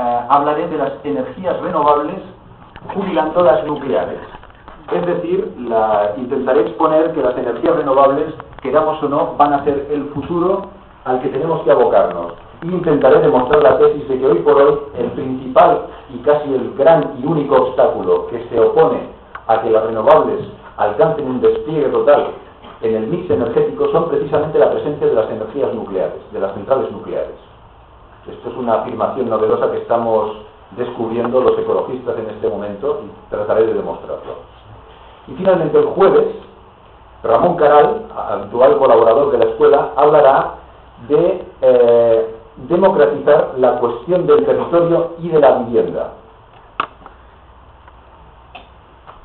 eh, hablaré de las energías renovables jubilando las nucleares. Es decir, intentaré exponer que las energías renovables, queramos o no, van a ser el futuro al que tenemos que abocarnos. Y intentaré demostrar la tesis de que hoy por hoy el principal y casi el gran y único obstáculo que se opone a que las renovables alcancen un despliegue total en el mix energético son precisamente la presencia de las energías nucleares, de las centrales nucleares. Esto es una afirmación novedosa que estamos descubriendo los ecologistas en este momento y trataré de demostrarlo. Y finalmente el jueves, Ramón Caral, actual colaborador de la escuela, hablará de eh, democratizar la cuestión del territorio y de la vivienda.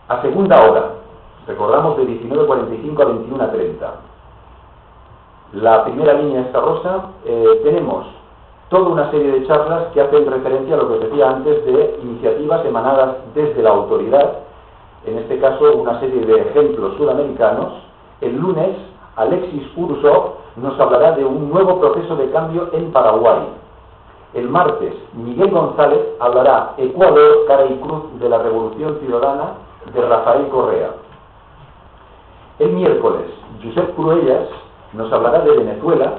A segunda hora, recordamos de 19.45 a 21.30. La primera línea de esta rosa, eh, tenemos toda una serie de charlas que hacen referencia a lo que os decía antes de iniciativas emanadas desde la autoridad, en este caso una serie de ejemplos sudamericanos. El lunes, Alexis Urso nos hablará de un nuevo proceso de cambio en Paraguay. El martes, Miguel González hablará Ecuador, cara y cruz de la Revolución Ciudadana de Rafael Correa. El miércoles, Josep Cruellas nos hablará de Venezuela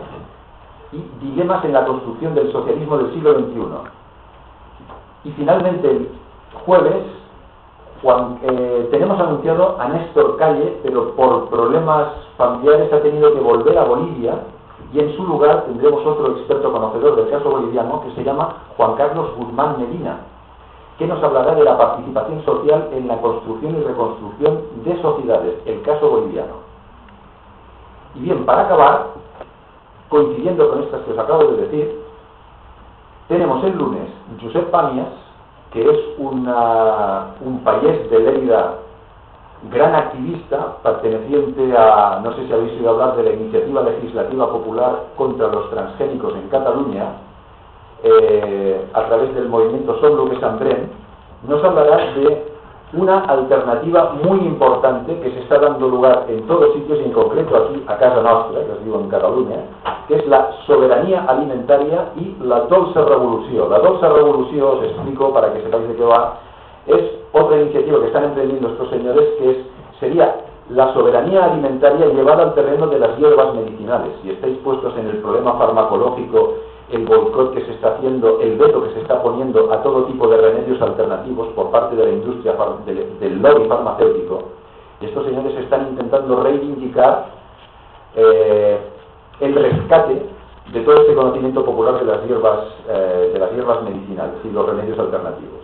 dilemas en la construcción del socialismo del siglo XXI. Y finalmente, el jueves, eh, tenemos anunciado a Néstor Calle, pero por problemas familiares ha tenido que volver a Bolivia y en su lugar tendremos otro experto conocedor del caso boliviano que se llama Juan Carlos Guzmán Medina, que nos hablará de la participación social en la construcción y reconstrucción de sociedades, el caso boliviano. Y bien, para acabar, coincidiendo con estas que os acabo de decir, tenemos el lunes Josep Pamias, que es una, un payés de Lérida, gran activista, perteneciente a, no sé si habéis oído hablar de la iniciativa legislativa popular contra los transgénicos en Cataluña, eh, a través del movimiento Som que Sambrén, nos hablará de una alternativa muy importante que se está dando lugar en todos sitios y en concreto aquí a casa nostra, que os digo en Cataluña, que es la soberanía alimentaria y la dolce revolución. La dolce revolución, os explico para que sepáis de qué va, es otra iniciativa que están emprendiendo estos señores que es, sería la soberanía alimentaria llevada al terreno de las hierbas medicinales. Si estáis puestos en el problema farmacológico el boicot que se está haciendo, el veto que se está poniendo a todo tipo de remedios alternativos por parte de la industria del, lobby farmacéutico, y estos señores están intentando reivindicar eh, el rescate de todo este conocimiento popular de las hierbas, eh, de las hierbas medicinales y los remedios alternativos.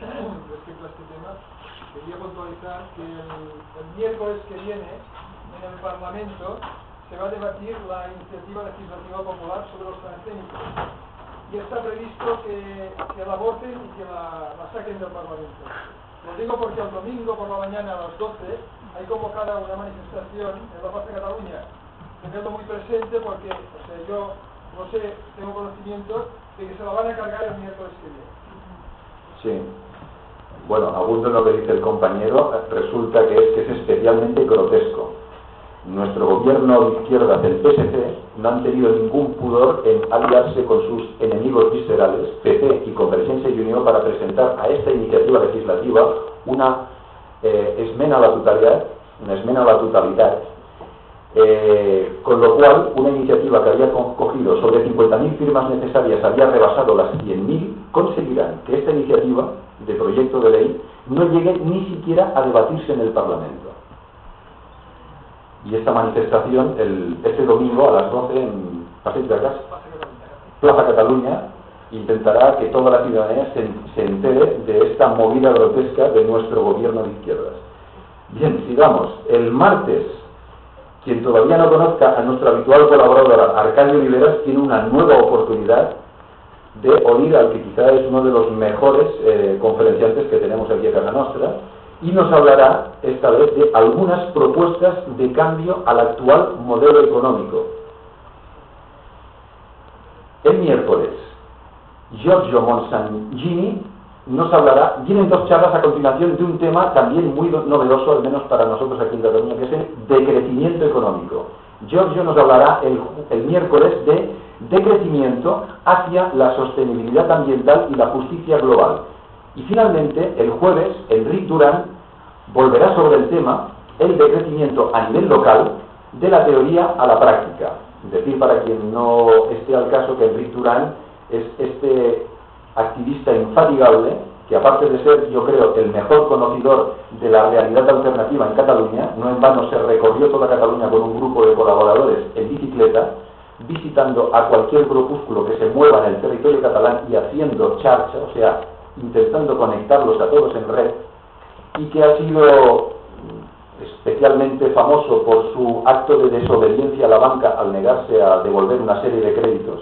Este quería puntualizar que el miércoles que viene en el Parlamento se va a debatir la iniciativa legislativa popular sobre los transgénicos. Y está previsto que, que la voten y que la, saquen del Parlamento. Lo digo porque el domingo por la mañana a las 12 hay convocada una manifestación en la Plaza de Cataluña. Tenedlo muy presente porque o sea, yo no sé, tengo conocimiento de que se la van a cargar el miércoles que viene. Sí. Bueno, abundo lo que dice el compañero, resulta que es que es especialmente grotesco nuestro gobierno de izquierda del PSC no han tenido ningún pudor en aliarse con sus enemigos viscerales, PP y Convergencia y Unión, para presentar a esta iniciativa legislativa una eh, esmena a la totalidad, una esmena a la totalidad, eh, con lo cual una iniciativa que había cogido sobre 50.000 firmas necesarias había rebasado las 100.000, conseguirán que esta iniciativa de proyecto de ley no llegue ni siquiera a debatirse en el Parlamento. Y esta manifestación, el, este domingo a las 12 en Paseo de Plaza Cataluña, intentará que toda la ciudadanía se, se, entere de esta movida grotesca de nuestro gobierno de izquierdas. Bien, sigamos. El martes, quien todavía no conozca a nuestro habitual colaborador Arcadio Oliveras tiene una nueva oportunidad de oír al que quizá es uno de los mejores eh, conferenciantes que tenemos aquí en Casa Nostra, y nos hablará esta vez de algunas propuestas de cambio al actual modelo económico. El miércoles, Giorgio Monsangini nos hablará, vienen dos charlas a continuación de un tema también muy novedoso, al menos para nosotros aquí en Cataluña, que es el decrecimiento económico. Giorgio nos hablará el, el miércoles de de crecimiento hacia la sostenibilidad ambiental y la justicia global. Y finalmente, el jueves, Enrique Durán volverá sobre el tema el decrecimiento a nivel local de la teoría a la práctica. Decir, para quien no esté al caso, que Enrique Durán es este activista infatigable que aparte de ser, yo creo, el mejor conocedor de la realidad alternativa en Cataluña, no en vano se recorrió toda Cataluña con un grupo de colaboradores en bicicleta, visitando a cualquier grupúsculo que se mueva en el territorio catalán y haciendo charcha, o sea, intentando conectarlos a todos en red, y que ha sido especialmente famoso por su acto de desobediencia a la banca al negarse a devolver una serie de créditos,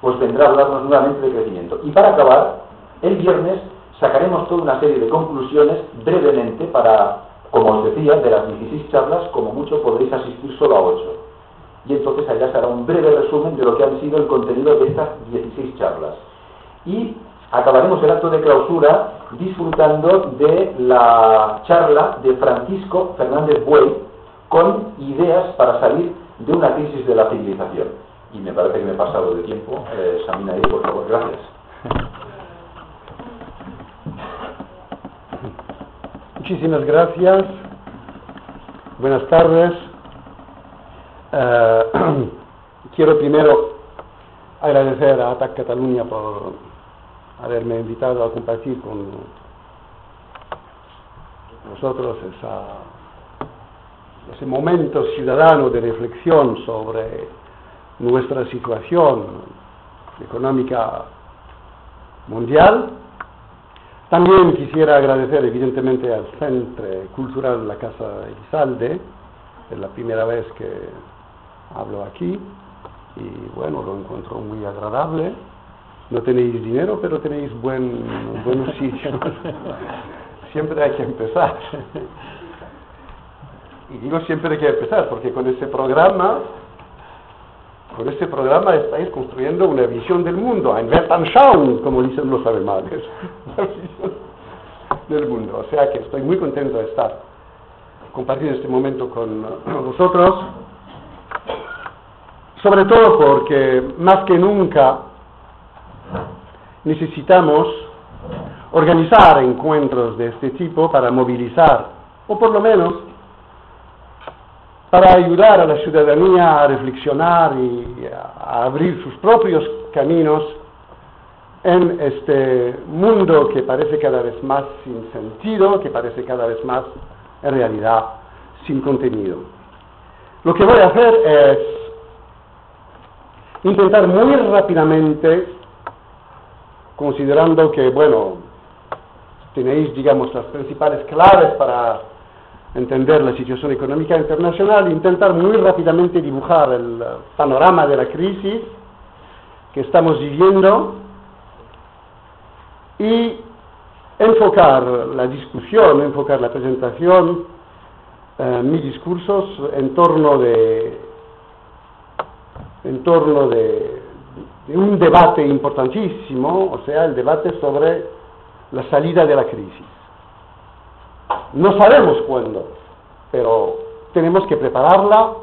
pues vendrá a hablarnos nuevamente de crecimiento. Y para acabar, el viernes sacaremos toda una serie de conclusiones brevemente para, como os decía, de las 16 charlas, como mucho podréis asistir solo a 8. Y entonces allá será un breve resumen de lo que han sido el contenido de estas 16 charlas. Y acabaremos el acto de clausura disfrutando de la charla de Francisco Fernández Buey con ideas para salir de una crisis de la civilización. Y me parece que me he pasado de tiempo. Eh, Samina, por favor, gracias. Muchísimas gracias. Buenas tardes. Eh, quiero primero agradecer a ATAC Cataluña por haberme invitado a compartir con nosotros ese momento ciudadano de reflexión sobre nuestra situación económica mundial también quisiera agradecer evidentemente al Centro Cultural La Casa Elizalde, es la primera vez que hablo aquí y bueno, lo encuentro muy agradable. No tenéis dinero, pero tenéis buen, buenos sitios. siempre hay que empezar. y digo siempre hay que empezar, porque con este programa con este programa estáis construyendo una visión del mundo, ein Weltanschauung, como dicen los alemanes, del mundo. O sea que estoy muy contento de estar compartiendo este momento con vosotros, sobre todo porque más que nunca necesitamos organizar encuentros de este tipo para movilizar, o por lo menos para ayudar a la ciudadanía a reflexionar y a abrir sus propios caminos en este mundo que parece cada vez más sin sentido, que parece cada vez más en realidad sin contenido. Lo que voy a hacer es intentar muy rápidamente, considerando que, bueno, tenéis, digamos, las principales claves para entender la situación económica internacional, intentar muy rápidamente dibujar el panorama de la crisis que estamos viviendo y enfocar la discusión, enfocar la presentación, eh, mis discursos en torno de en torno de, de un debate importantísimo, o sea, el debate sobre la salida de la crisis. No sabemos cuándo, pero tenemos que prepararla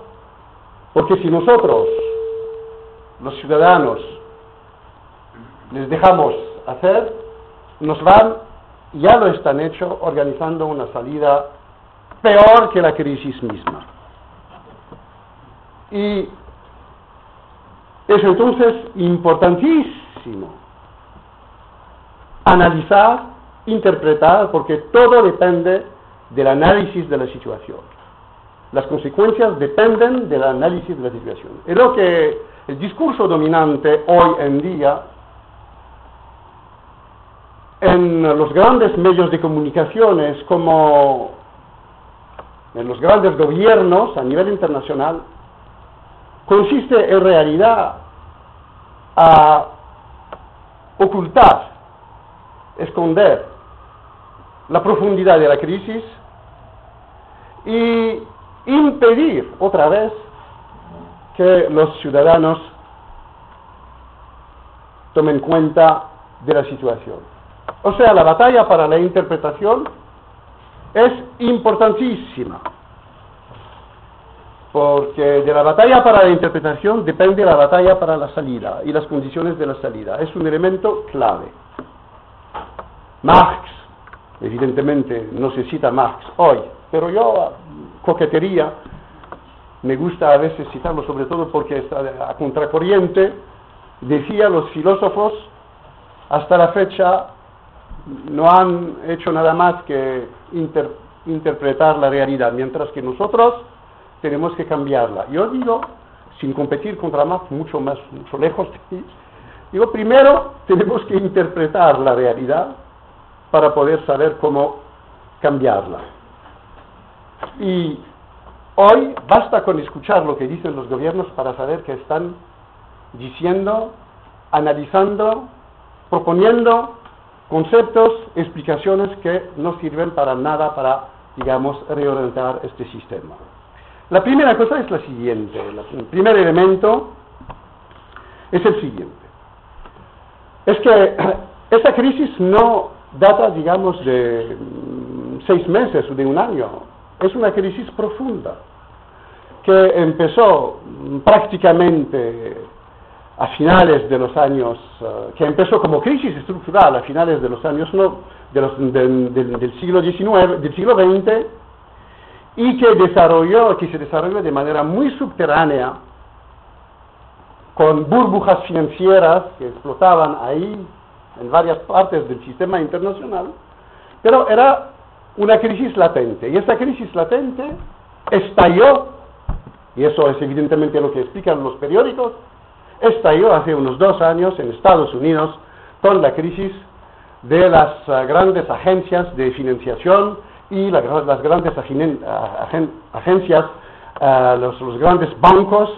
porque si nosotros, los ciudadanos, les dejamos hacer, nos van, ya lo están hecho, organizando una salida peor que la crisis misma. Y es entonces importantísimo analizar interpretar porque todo depende del análisis de la situación. Las consecuencias dependen del análisis de la situación. Es lo que el discurso dominante hoy en día en los grandes medios de comunicaciones como en los grandes gobiernos a nivel internacional consiste en realidad a ocultar, esconder la profundidad de la crisis y impedir otra vez que los ciudadanos tomen cuenta de la situación. O sea, la batalla para la interpretación es importantísima. Porque de la batalla para la interpretación depende la batalla para la salida y las condiciones de la salida. Es un elemento clave. Marx, evidentemente no se cita Marx hoy, pero yo, coquetería, me gusta a veces citarlo sobre todo porque está a contracorriente, decía los filósofos, hasta la fecha no han hecho nada más que interpretar la realidad, mientras que nosotros tenemos que cambiarla. Yo digo, sin competir contra más, mucho más, mucho lejos de digo, primero tenemos que interpretar la realidad para poder saber cómo cambiarla. Y hoy basta con escuchar lo que dicen los gobiernos para saber que están diciendo, analizando, proponiendo conceptos, explicaciones que no sirven para nada para, digamos, reorientar este sistema. La primera cosa es la siguiente, el primer elemento es el siguiente. Es que esta crisis no data, digamos, de mm, seis meses o de un año, es una crisis profunda que empezó mm, prácticamente a finales de los años, eh, que empezó como crisis estructural a finales de los años no, del siglo XIX, del siglo XX, y que desarrolló, que se desarrolló de manera muy subterránea, con burbujas financieras que explotaban ahí en varias partes del sistema internacional, pero era una crisis latente. Y esta crisis latente estalló, y eso es evidentemente lo que explican los periódicos, estalló hace unos dos años en Estados Unidos con la crisis de las eh, grandes agencias de financiación y las grandes agencias, eh, los, grandes bancos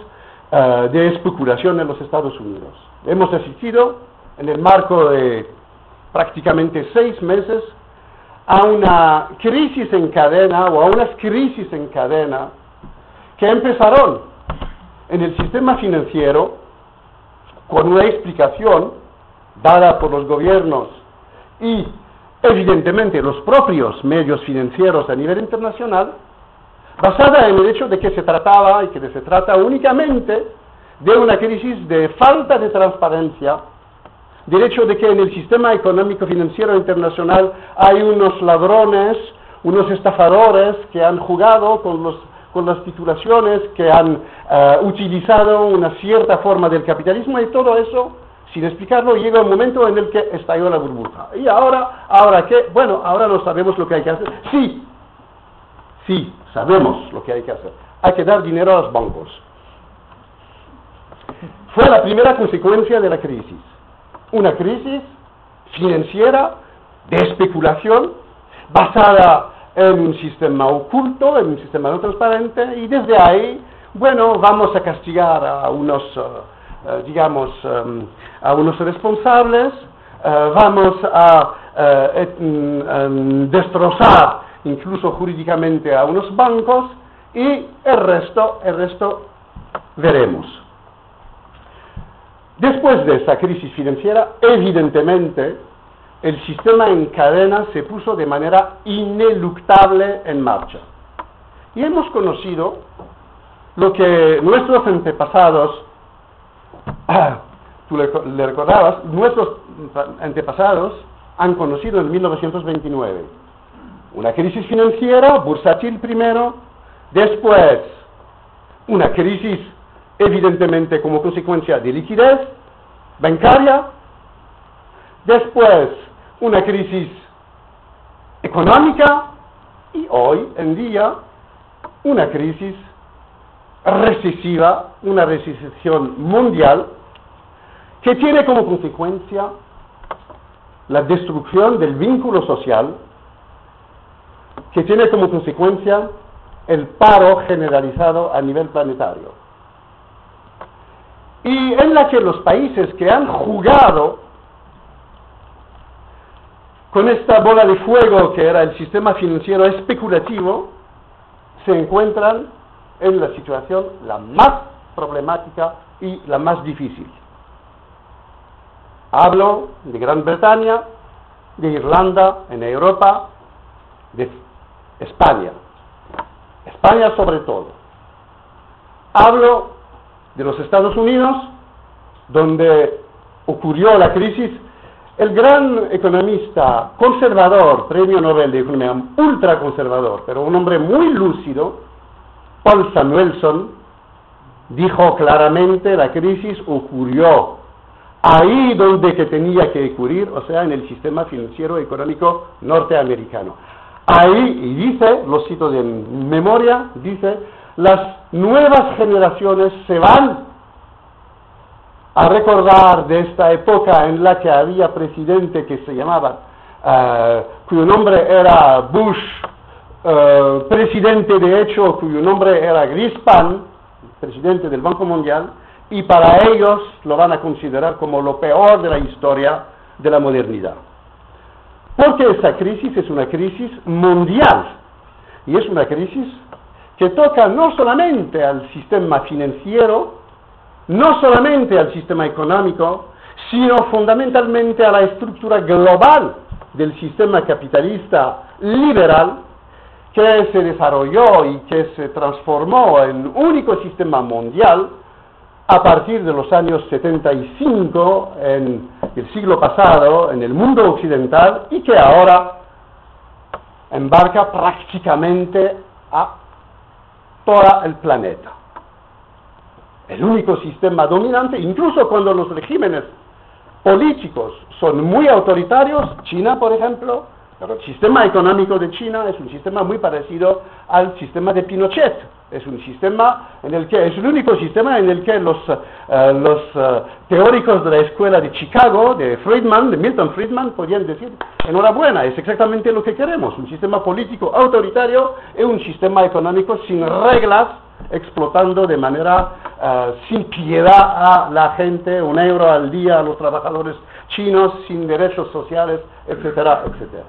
de especulación en los Estados Unidos. Hemos asistido en el marco de prácticamente seis meses a una crisis en cadena o a unas crisis en cadena que empezaron en el sistema financiero con una explicación dada por los gobiernos y evidentemente los propios medios financieros a nivel internacional, basada en el hecho de que se trataba y que se trata únicamente de una crisis de falta de transparencia, del hecho de que en el sistema económico financiero internacional hay unos ladrones, unos estafadores que han jugado con, los, con las titulaciones, que han eh, utilizado una cierta forma del capitalismo y todo eso sin explicarlo, llega un momento en el que estalló la burbuja. Y ahora, ¿ahora qué? Bueno, ahora no sabemos lo que hay que hacer. Sí, sí, sabemos lo que hay que hacer. Hay que dar dinero a los bancos. Fue la primera consecuencia de la crisis. Una crisis financiera de especulación basada en un sistema oculto, en un sistema no transparente, y desde ahí, bueno, vamos a castigar a unos... Eh, eh, digamos, em, a unos responsables, eh, vamos a eh, mm, em, destrozar incluso jurídicamente a unos bancos y el resto, el resto veremos. Después de esa crisis financiera, evidentemente, el sistema en cadena se puso de manera ineluctable en marcha. Y hemos conocido lo que nuestros antepasados tú le, recordabas, nuestros antepasados han conocido en 1929 una crisis financiera, bursátil primero, después una crisis evidentemente como consecuencia de liquidez bancaria, después una crisis económica y hoy en día una crisis recesiva, una recesión mundial, que tiene como consecuencia la destrucción del vínculo social, que tiene como consecuencia el paro generalizado a nivel planetario. Y en la que los países que han jugado con esta bola de fuego que era el sistema financiero especulativo, se encuentran en la situación la más problemática y la más difícil. Hablo de Gran Bretaña, de Irlanda, en Europa, de España. España sobre todo. Hablo de los Estados Unidos, donde ocurrió la crisis. El gran economista conservador, premio Nobel de Economía, ultra conservador, pero un hombre muy lúcido, Paul Samuelson, dijo claramente la crisis ocurrió ahí donde que tenía que ocurrir, o sea, en el sistema financiero económico norteamericano. Ahí, y dice, lo cito de memoria, dice, las nuevas generaciones se van a recordar de esta época en la que había presidente que se llamaba, eh, cuyo nombre era Bush, eh, presidente de hecho cuyo nombre era Grispan, presidente del Banco Mundial, y para ellos lo van a considerar como lo peor de la historia de la modernidad. Porque esa crisis es una crisis mundial y es una crisis que toca no solamente al sistema financiero, no solamente al sistema económico, sino fundamentalmente a la estructura global del sistema capitalista liberal que se desarrolló y que se transformó en único sistema mundial a partir de los años 75 en el siglo pasado en el mundo occidental y que ahora embarca prácticamente a todo el planeta. El único sistema dominante, incluso cuando los regímenes políticos son muy autoritarios, China, por ejemplo, pero el sistema económico de China es un sistema muy parecido al sistema de Pinochet. Es un sistema en el que es el único sistema en el que los, eh, los eh, teóricos de la escuela de Chicago, de Friedman, de Milton Friedman, podían decir, enhorabuena, es exactamente lo que queremos, un sistema político autoritario y un sistema económico sin reglas, explotando de manera eh, sin piedad a la gente, un euro al día a los trabajadores chinos, sin derechos sociales, etcétera, etcétera.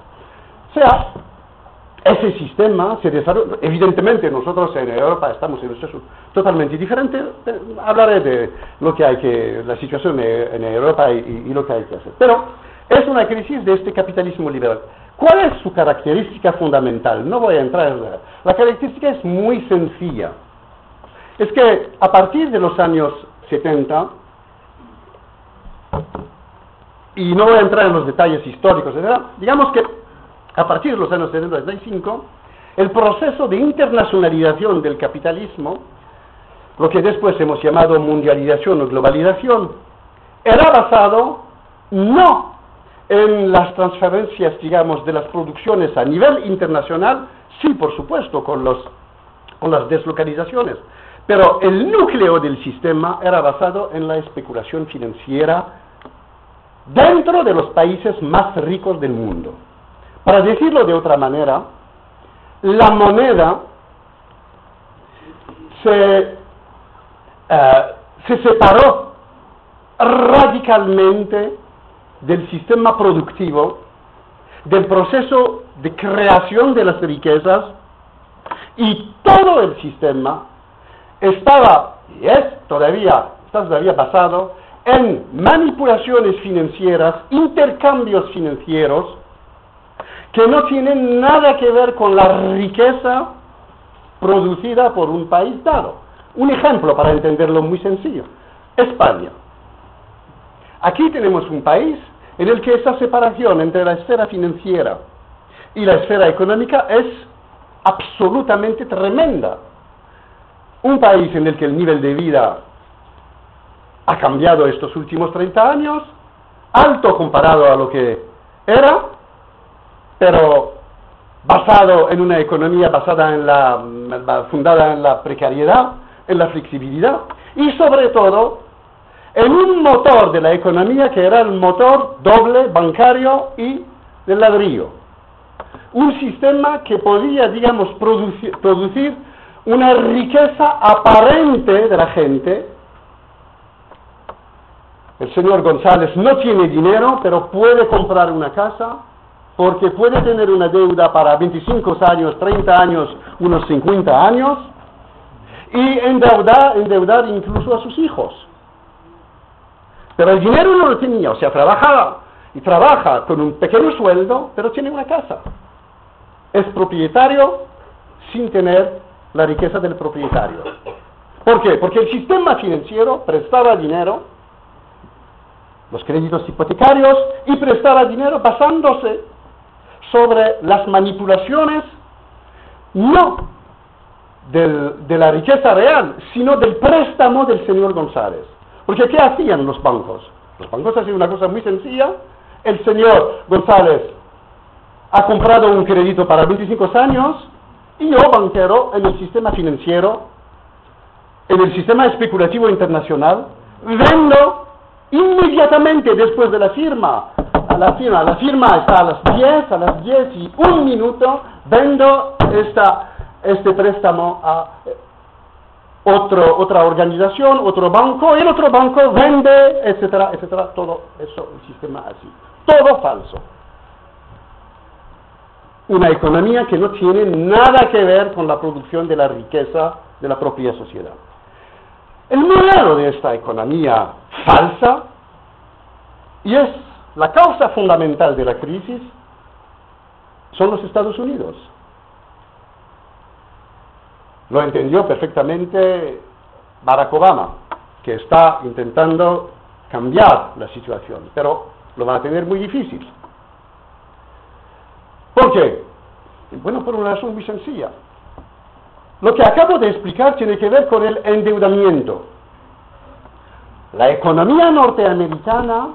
O sea, ese sistema se desarrolla, evidentemente nosotros en Europa estamos en un proceso totalmente diferente, hablaré de lo que hay que, la situación en Europa y, lo que hay que hacer. Pero es una crisis de este capitalismo liberal. ¿Cuál es su característica fundamental? No voy a entrar en la... La característica es muy sencilla. Es que a partir de los años 70, y no voy a entrar en los detalles históricos, digamos que a partir de los años 75, el proceso de internacionalización del capitalismo, lo que después hemos llamado mundialización o globalización, era basado no en las transferencias, digamos, de las producciones a nivel internacional, sí, por supuesto, con, los, con las deslocalizaciones, pero el núcleo del sistema era basado en la especulación financiera dentro de los países más ricos del mundo. Para decirlo de otra manera, la moneda se, eh, se separó radicalmente del sistema productivo, del proceso de creación de las riquezas, y todo el sistema estaba, y es todavía, está todavía basado en manipulaciones financieras, intercambios financieros, que no tienen nada que ver con la riqueza producida por un país dado. Un ejemplo para entenderlo muy sencillo. España. Aquí tenemos un país en el que esa separación entre la esfera financiera y la esfera económica es absolutamente tremenda. Un país en el que el nivel de vida ha cambiado estos últimos 30 años, alto comparado a lo que era, pero basado en una economía basada en la, fundada en la precariedad, en la flexibilidad y sobre todo en un motor de la economía que era el motor doble bancario y del ladrillo. Un sistema que podía, digamos, producir, producir una riqueza aparente de la gente. El señor González no tiene dinero, pero puede comprar una casa, porque puede tener una deuda para 25 años, 30 años, unos 50 años, y endeudar, endeudar incluso a sus hijos. Pero el dinero no lo tenía, o sea, trabajaba y trabaja con un pequeño sueldo, pero tiene una casa. Es propietario sin tener la riqueza del propietario. ¿Por qué? Porque el sistema financiero prestaba dinero, los créditos hipotecarios, y prestaba dinero basándose sobre las manipulaciones no de la riqueza real, sino del préstamo del señor González. Porque ¿qué hacían los bancos? Los bancos hacían una cosa muy sencilla. El señor González ha comprado un crédito para 25 años y yo, banquero, en el sistema financiero, en el sistema especulativo internacional, vendo inmediatamente después de la firma. La firma, la firma está a las 10, a las 10 y un minuto, vendo esta este préstamo a eh, otro, otra organización, otro banco, el otro banco vende, etcétera, etcétera, todo eso, el sistema así. Todo falso. Una economía que no tiene nada que ver con la producción de la riqueza de la propia sociedad. El modelo de esta economía falsa, y es la causa fundamental de la crisis, son los Estados Unidos. Lo entendió perfectamente Barack Obama, que está intentando cambiar la situación, pero lo va a tener muy difícil. ¿Por qué? Bueno, por una razón muy sencilla. Lo que acabo de explicar tiene que ver con el endeudamiento. La economía norteamericana,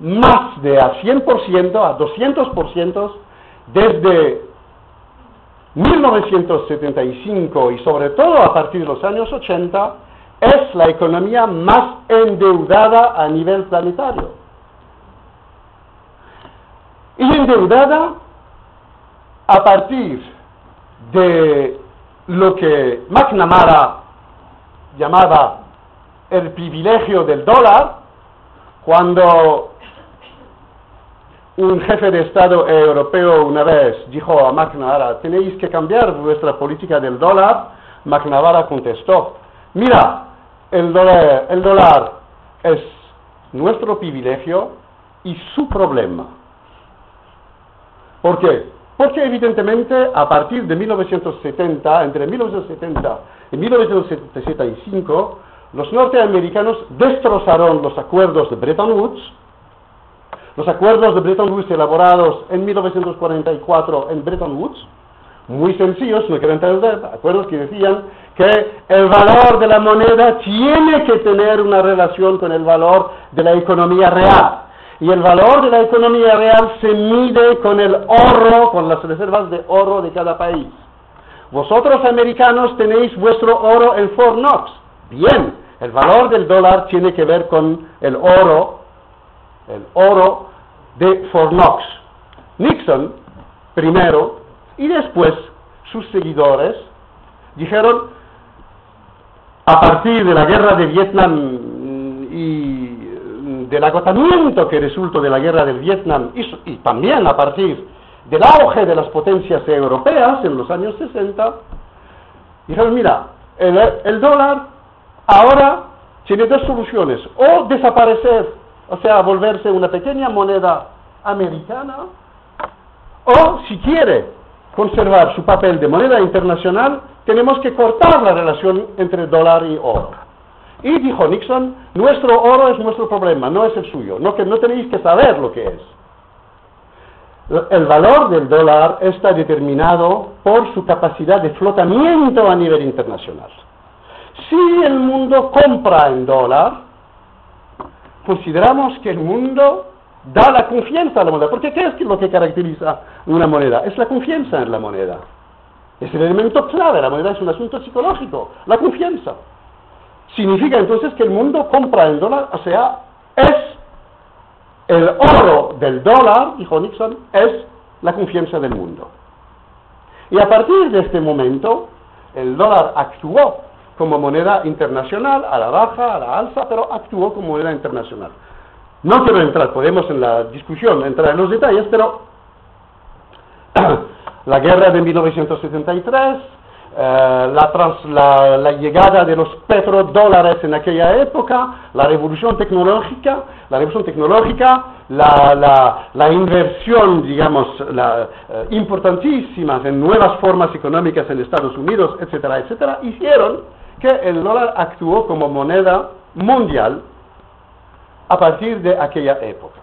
más de a 100%, a 200%, desde 1975 y sobre todo a partir de los años 80 es la economía más endeudada a nivel planetario. Y endeudada a partir de lo que McNamara llamaba el privilegio del dólar, cuando un jefe de Estado europeo una vez dijo a McNamara, tenéis que cambiar vuestra política del dólar. McNamara contestó, mira, el dólar, el dólar es nuestro privilegio y su problema. ¿Por qué? Porque evidentemente a partir de 1970, entre 1970 y 1975, los norteamericanos destrozaron los acuerdos de Bretton Woods, los acuerdos de Bretton Woods elaborados en 1944 en Bretton Woods, muy sencillos, no quiero entender, acuerdos que decían que el valor de la moneda tiene que tener una relación con el valor de la economía real. Y el valor de la economía real se mide con el oro, con las reservas de oro de cada país. Vosotros americanos tenéis vuestro oro en Fort Knox. Bien, el valor del dólar tiene que ver con el oro el oro de Fort Knox. Nixon, primero, y después sus seguidores, dijeron, a partir de la guerra de Vietnam y del agotamiento que resultó de la guerra del Vietnam y, también a partir del auge de las potencias europeas en los años 60, dijeron, mira, el, el dólar ahora tiene dos soluciones, o desaparecer o sea, volverse una pequeña moneda americana, o si quiere conservar su papel de moneda internacional, tenemos que cortar la relación entre dólar y oro. Y dijo Nixon, nuestro oro es nuestro problema, no es el suyo, no no tenéis que saber lo que es. El valor del dólar está determinado por su capacidad de flotamiento a nivel internacional. Si el mundo compra en dólar, consideramos que el mundo da la confianza a la moneda. Porque ¿qué es lo que caracteriza una moneda? Es la confianza en la moneda. Es el elemento clave. La moneda es un asunto psicológico. La confianza. Significa entonces que el mundo compra el dólar, o sea, es el oro del dólar, dijo Nixon, es la confianza del mundo. Y a partir de este momento, el dólar actuó como moneda internacional, a la baja, a la alza, pero actuó como moneda internacional. No quiero entrar, podemos en la discusión entrar en los detalles, pero la guerra de 1973, eh, la, la, llegada de los petrodólares en aquella época, la revolución tecnológica, la revolución tecnológica, la, la inversión, digamos, eh, importantísima en nuevas formas económicas en Estados Unidos, etcétera, etcétera, hicieron que el dólar actuó como moneda mundial a partir de aquella época.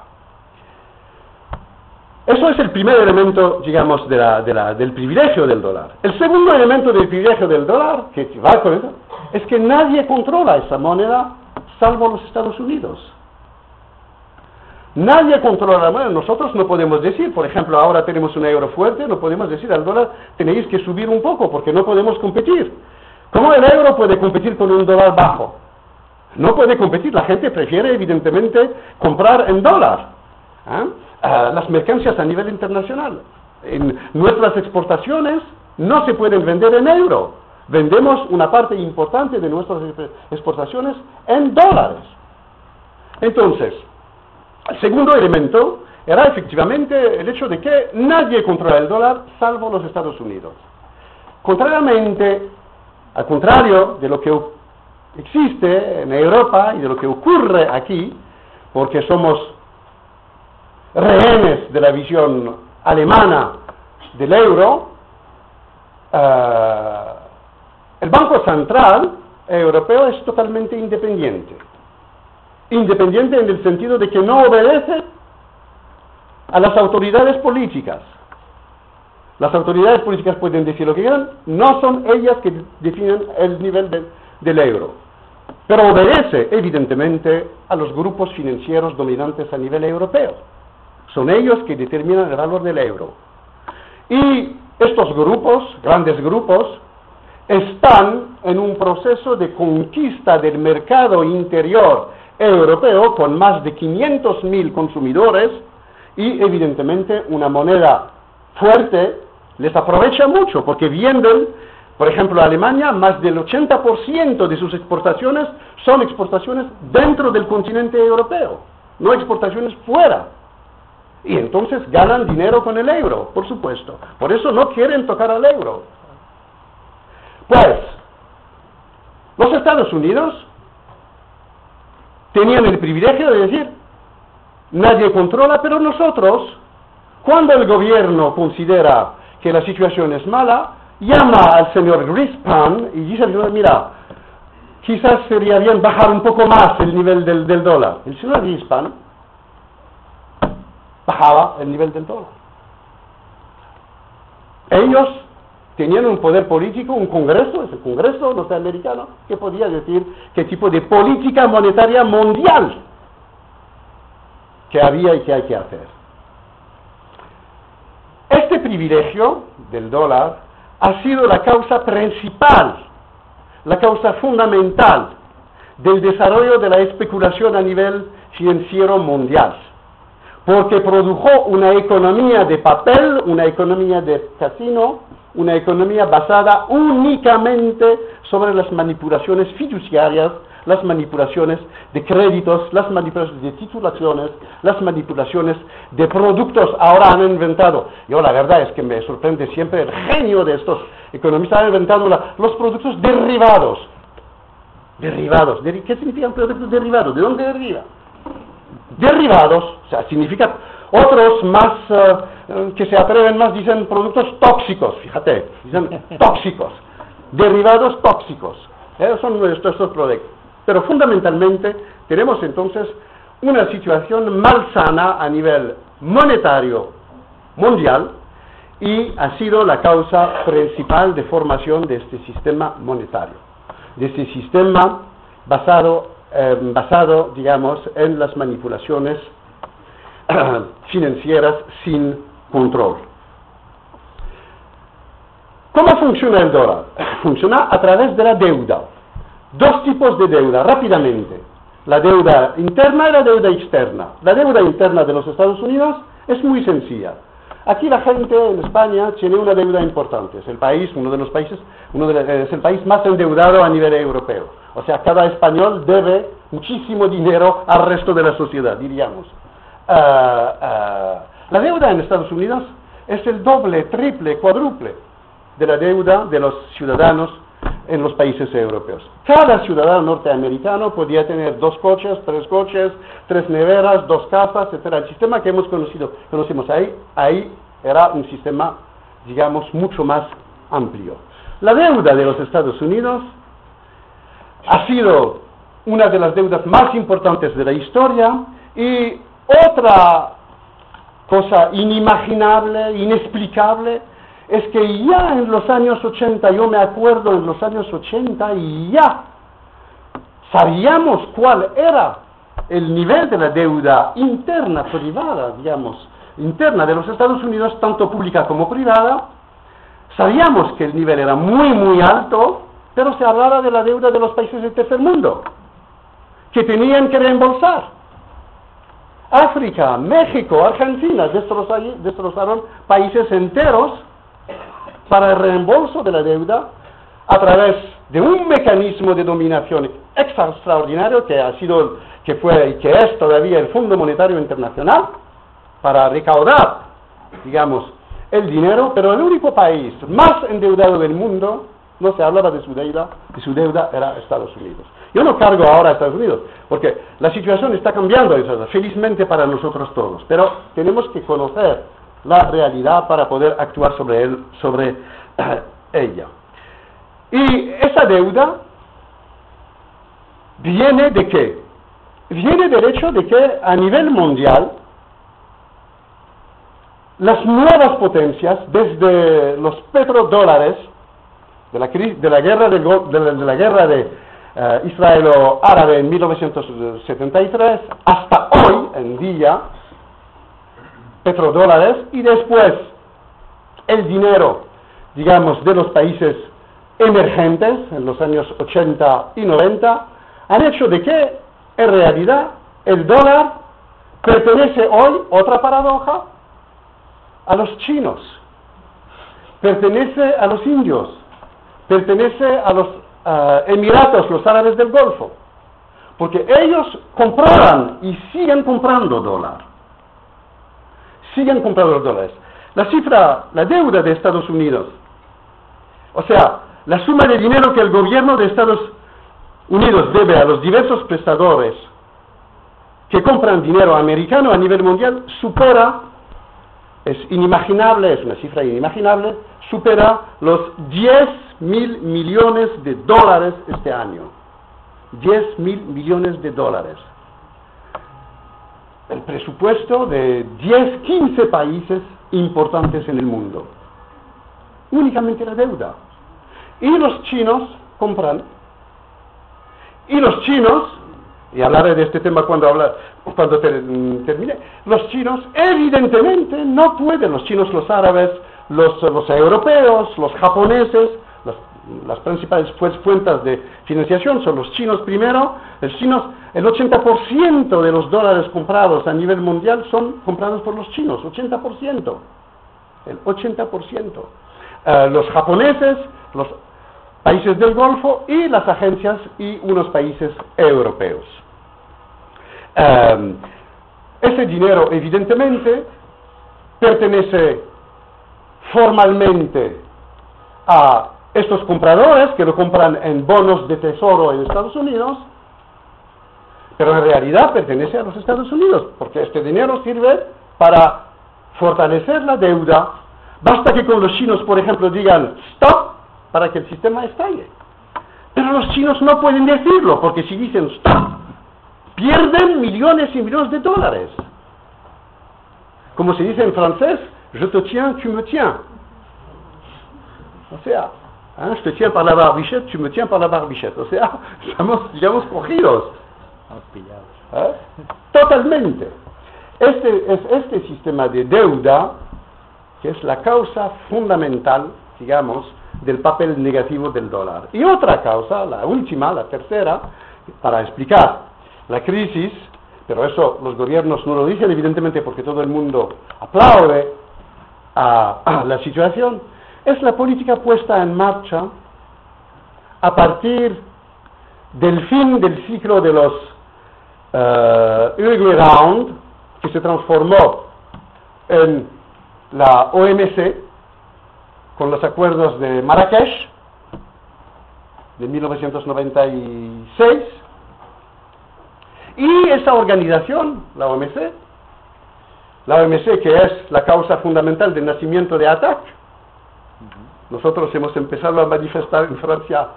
Eso es el primer elemento, digamos, del privilegio del dólar. El segundo elemento del privilegio del dólar, que va con eso, es que nadie controla esa moneda salvo los Estados Unidos. Nadie controla la moneda. Nosotros no podemos decir, por ejemplo, ahora tenemos un euro fuerte, no podemos decir al dólar, tenéis que subir un poco porque no podemos competir. ¿Cómo el euro puede competir con un dólar bajo? No puede competir. La gente prefiere, evidentemente, comprar en dólar. ¿ah? las mercancías a nivel internacional. En nuestras exportaciones no se pueden vender en euro. Vendemos una parte importante de nuestras exportaciones en dólares. Entonces, el segundo elemento era efectivamente el hecho de que nadie controla el dólar salvo los Estados Unidos. Contrariamente, al contrario de lo que existe en Europa y de lo que ocurre aquí, porque somos rehenes de la visión alemana del euro, eh, el Banco Central Europeo es totalmente independiente. Independiente en el sentido de que no obedece a las autoridades políticas. Las autoridades políticas pueden decir lo que quieran, no son ellas que definen el nivel del euro. Pero obedece, evidentemente, a los grupos financieros dominantes a nivel europeo. Son ellos que determinan el valor del euro. Y estos grupos, grandes grupos, están en un proceso de conquista del mercado interior europeo con más de 500.000 consumidores y evidentemente una moneda fuerte les aprovecha mucho porque vienen, por ejemplo, Alemania, más del 80% de sus exportaciones son exportaciones dentro del continente europeo, no exportaciones fuera. Y entonces ganan dinero con el euro, por supuesto. Por eso no quieren tocar al euro. Pues, los Estados Unidos tenían el privilegio de decir, nadie controla, pero nosotros, cuando el gobierno considera que la situación es mala, llama al señor Grispan y dice, mira, quizás sería bien bajar un poco más el nivel del, del dólar. El señor Grispan bajaba el nivel del dólar. Ellos tenían un poder político, un congreso, ese congreso norteamericano, que podía decir qué tipo de política monetaria mundial que había y que hay que hacer. Este privilegio del dólar ha sido la causa principal, la causa fundamental del desarrollo de la especulación a nivel financiero mundial porque produjo una economía de papel, una economía de casino, una economía basada únicamente sobre las manipulaciones fiduciarias, las manipulaciones de créditos, las manipulaciones de titulaciones, las manipulaciones de productos. Ahora han inventado, yo la verdad es que me sorprende siempre el genio de estos economistas, han inventado los productos derivados. Derivados. ¿Qué significan productos derivados? ¿De dónde deriva? derivados, o sea, significa otros más eh, que se atreven más dicen productos tóxicos, fíjate, dicen tóxicos, derivados tóxicos. Esos son nuestros productos. Pero fundamentalmente tenemos entonces una situación malsana a nivel monetario mundial y ha sido la causa principal de formación de este sistema monetario, de este sistema basado eh, basado, digamos, en las manipulaciones financieras sin control. ¿Cómo funciona el dólar? Funciona a través de la deuda. Dos tipos de deuda, rápidamente. La deuda interna y la deuda externa. La deuda interna de los Estados Unidos es muy sencilla. Aquí la gente en España tiene una deuda importante. Es el país, uno de los países, uno es el país más endeudado a nivel europeo. O sea, cada español debe muchísimo dinero al resto de la sociedad, diríamos. Ah, ah, la deuda en Estados Unidos es el doble, triple, cuádruple de la deuda de los ciudadanos en los países europeos. Cada ciudadano norteamericano podía tener dos coches, tres coches, tres neveras, dos casas, etc. El sistema que hemos conocido, conocemos ahí, ahí era un sistema, digamos, mucho más amplio. La deuda de los Estados Unidos ha sido una de las deudas más importantes de la historia y otra cosa inimaginable, inexplicable, es que ya en los años 80, yo me acuerdo en los años 80 y ya sabíamos cuál era el nivel de la deuda interna, privada, digamos, interna de los Estados Unidos, tanto pública como privada, sabíamos que el nivel era muy, muy alto, pero se hablaba de la deuda de los países del tercer mundo, que tenían que reembolsar. África, México, Argentina destrozaron países enteros para el reembolso de la deuda a través de un mecanismo de dominación extraordinario que ha sido, que fue y que es todavía el Fondo Monetario Internacional para recaudar, digamos, el dinero, pero el único país más endeudado del mundo no se hablaba de su deuda, y su deuda era Estados Unidos. Yo no cargo ahora a Estados Unidos, porque la situación está cambiando, felizmente para nosotros todos, pero tenemos que conocer la realidad para poder actuar sobre, él, sobre ella. Y esa deuda viene de qué? Viene del hecho de que a nivel mundial las nuevas potencias, desde los petrodólares de la, de la guerra de, de, la guerra de uh, israelo-árabe en 1973 hasta hoy en día, petrodólares, y después el dinero, digamos, de los países emergentes en los años 80 y 90, han hecho de que, en realidad, el dólar pertenece hoy, otra paradoja, a los chinos, pertenece a los indios, pertenece a los Emiratos, los árabes del Golfo, porque ellos compraban y siguen comprando dólar, siguen comprando dólares. La cifra, la deuda de Estados Unidos, o sea, la suma de dinero que el gobierno de Estados Unidos debe a los diversos prestadores que compran dinero americano a nivel mundial supera es inimaginable, es una cifra inimaginable, supera los 10 mil millones de dólares este año. 10 mil millones de dólares. El presupuesto de 10, 15 países importantes en el mundo. Únicamente la deuda. Y los chinos compran. Y los chinos y hablaré de este tema cuando, habla, cuando termine, los chinos evidentemente no pueden, los chinos, los árabes, los, los europeos, los japoneses, las, principales fuentes de financiación son los chinos primero, los chinos, el 80% de los dólares comprados a nivel mundial son comprados por los chinos, 80%, el 80%. Eh, los japoneses, los países del Golfo y las agencias y unos países europeos. Em, ese dinero, evidentemente, pertenece formalmente a estos compradores que lo compran en bonos de tesoro en Estados Unidos, pero en realidad pertenece a los Estados Unidos, porque este dinero sirve para fortalecer la deuda. Basta que con los chinos, por ejemplo, digan stop para que el sistema estalle. Pero los chinos no pueden decirlo, porque si dicen stop, pierden millones y millones de dólares. Como se dice en francés, je te tiens, tu me tiens. O sea, hein, je te tiens par la barbichette, tu me tiens par la barbichette. O sea, estamos, digamos, cogidos. ¿Eh? Totalmente. Este es este sistema de deuda que es la causa fundamental, digamos, del papel negativo del dólar. Y otra causa, la última, la tercera, para explicar la crisis, pero eso los gobiernos no lo dicen evidentemente porque todo el mundo aplaude a, la situación, es la política puesta en marcha a partir del fin del ciclo de los uh, Round, que se transformó en la OMC con los acuerdos de Marrakech de 1996 y esa organización, la OMC, la OMC que es la causa fundamental del nacimiento de ATAC, nosotros hemos empezado a manifestar en Francia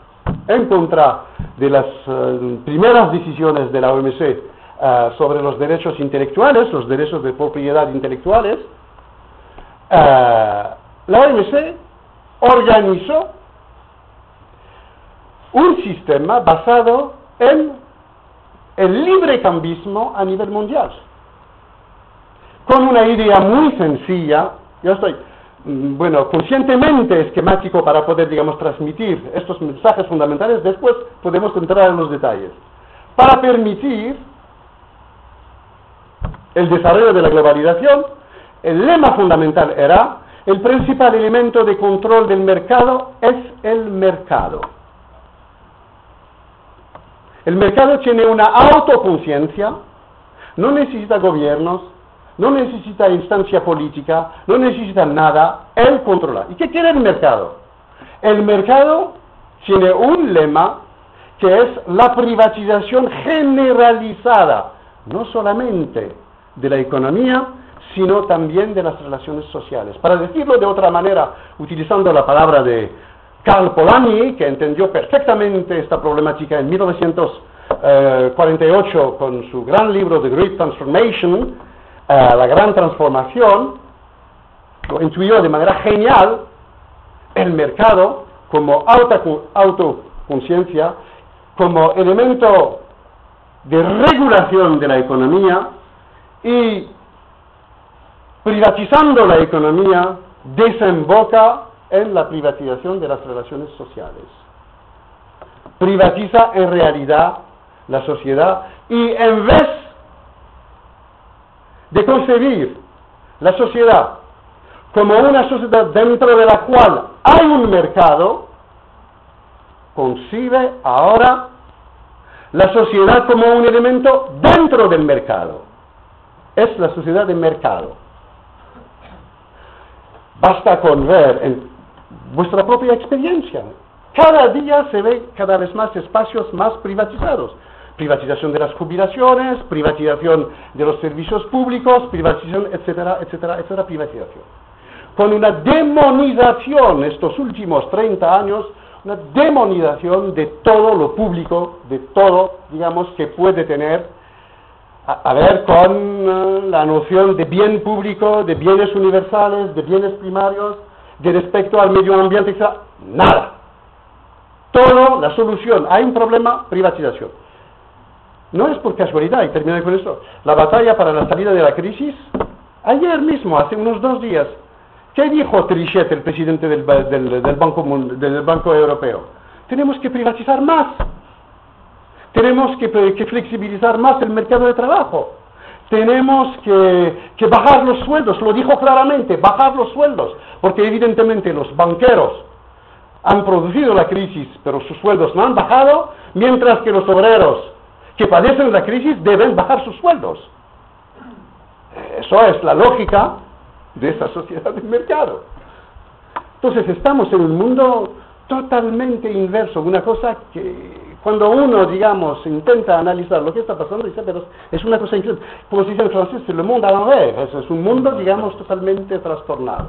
en contra de las eh, primeras decisiones de la OMC eh, sobre los derechos intelectuales, los derechos de propiedad intelectuales, la OMC organizó un sistema basado en el libre cambismo a nivel mundial, con una idea muy sencilla, yo estoy, bueno, conscientemente esquemático para poder, digamos, transmitir estos mensajes fundamentales, después podemos entrar en los detalles, para permitir el desarrollo de la globalización, el lema fundamental era, el principal elemento de control del mercado es el mercado. El mercado tiene una autoconciencia, no necesita gobiernos, no necesita instancia política, no necesita nada, él controla. ¿Y qué quiere el mercado? El mercado tiene un lema que es la privatización generalizada, no solamente de la economía, sino también de las relaciones sociales. Para decirlo de otra manera, utilizando la palabra de Karl Polanyi, que entendió perfectamente esta problemática en 1948 con su gran libro The Great Transformation, eh, la gran transformación, lo intuyó de manera genial, el mercado como autoconciencia, como elemento de regulación de la economía y privatizando la economía desemboca en la privatización de las relaciones sociales. Privatiza en realidad la sociedad y en vez de concebir la sociedad como una sociedad dentro de la cual hay un mercado, concibe ahora la sociedad como un elemento dentro del mercado. Es la sociedad de mercado. Basta con ver en vuestra propia experiencia. Cada día se ve cada vez más espacios más privatizados. Privatización de las jubilaciones, privatización de los servicios públicos, privatización, etcétera, etcétera, etcétera, privatización. Con una demonización estos últimos 30 años, una demonización de todo lo público, de todo, digamos, que puede tener a, ver con eh, la noción de bien público, de bienes universales, de bienes primarios, de respecto al medio ambiente, etc. Nada. Todo, la solución, hay un problema, privatización. No es por casualidad, y termino con esto, la batalla para la salida de la crisis, ayer mismo, hace unos dos días, ¿qué dijo Trichet, el presidente del, banco, del Banco Europeo? Tenemos que privatizar más, tenemos que, flexibilizar más el mercado de trabajo, tenemos que, bajar los sueldos, lo dijo claramente, bajar los sueldos, porque evidentemente los banqueros han producido la crisis, pero sus sueldos no han bajado, mientras que los obreros que padecen la crisis deben bajar sus sueldos. Eso es la lógica de esa sociedad de mercado. Entonces estamos en un mundo totalmente inverso, una cosa que cuando uno, digamos, intenta analizar lo que está pasando, dice, pero es una cosa increíble. Como se dice en francés, es le monde à l'envers. Es un mundo, digamos, totalmente trastornado.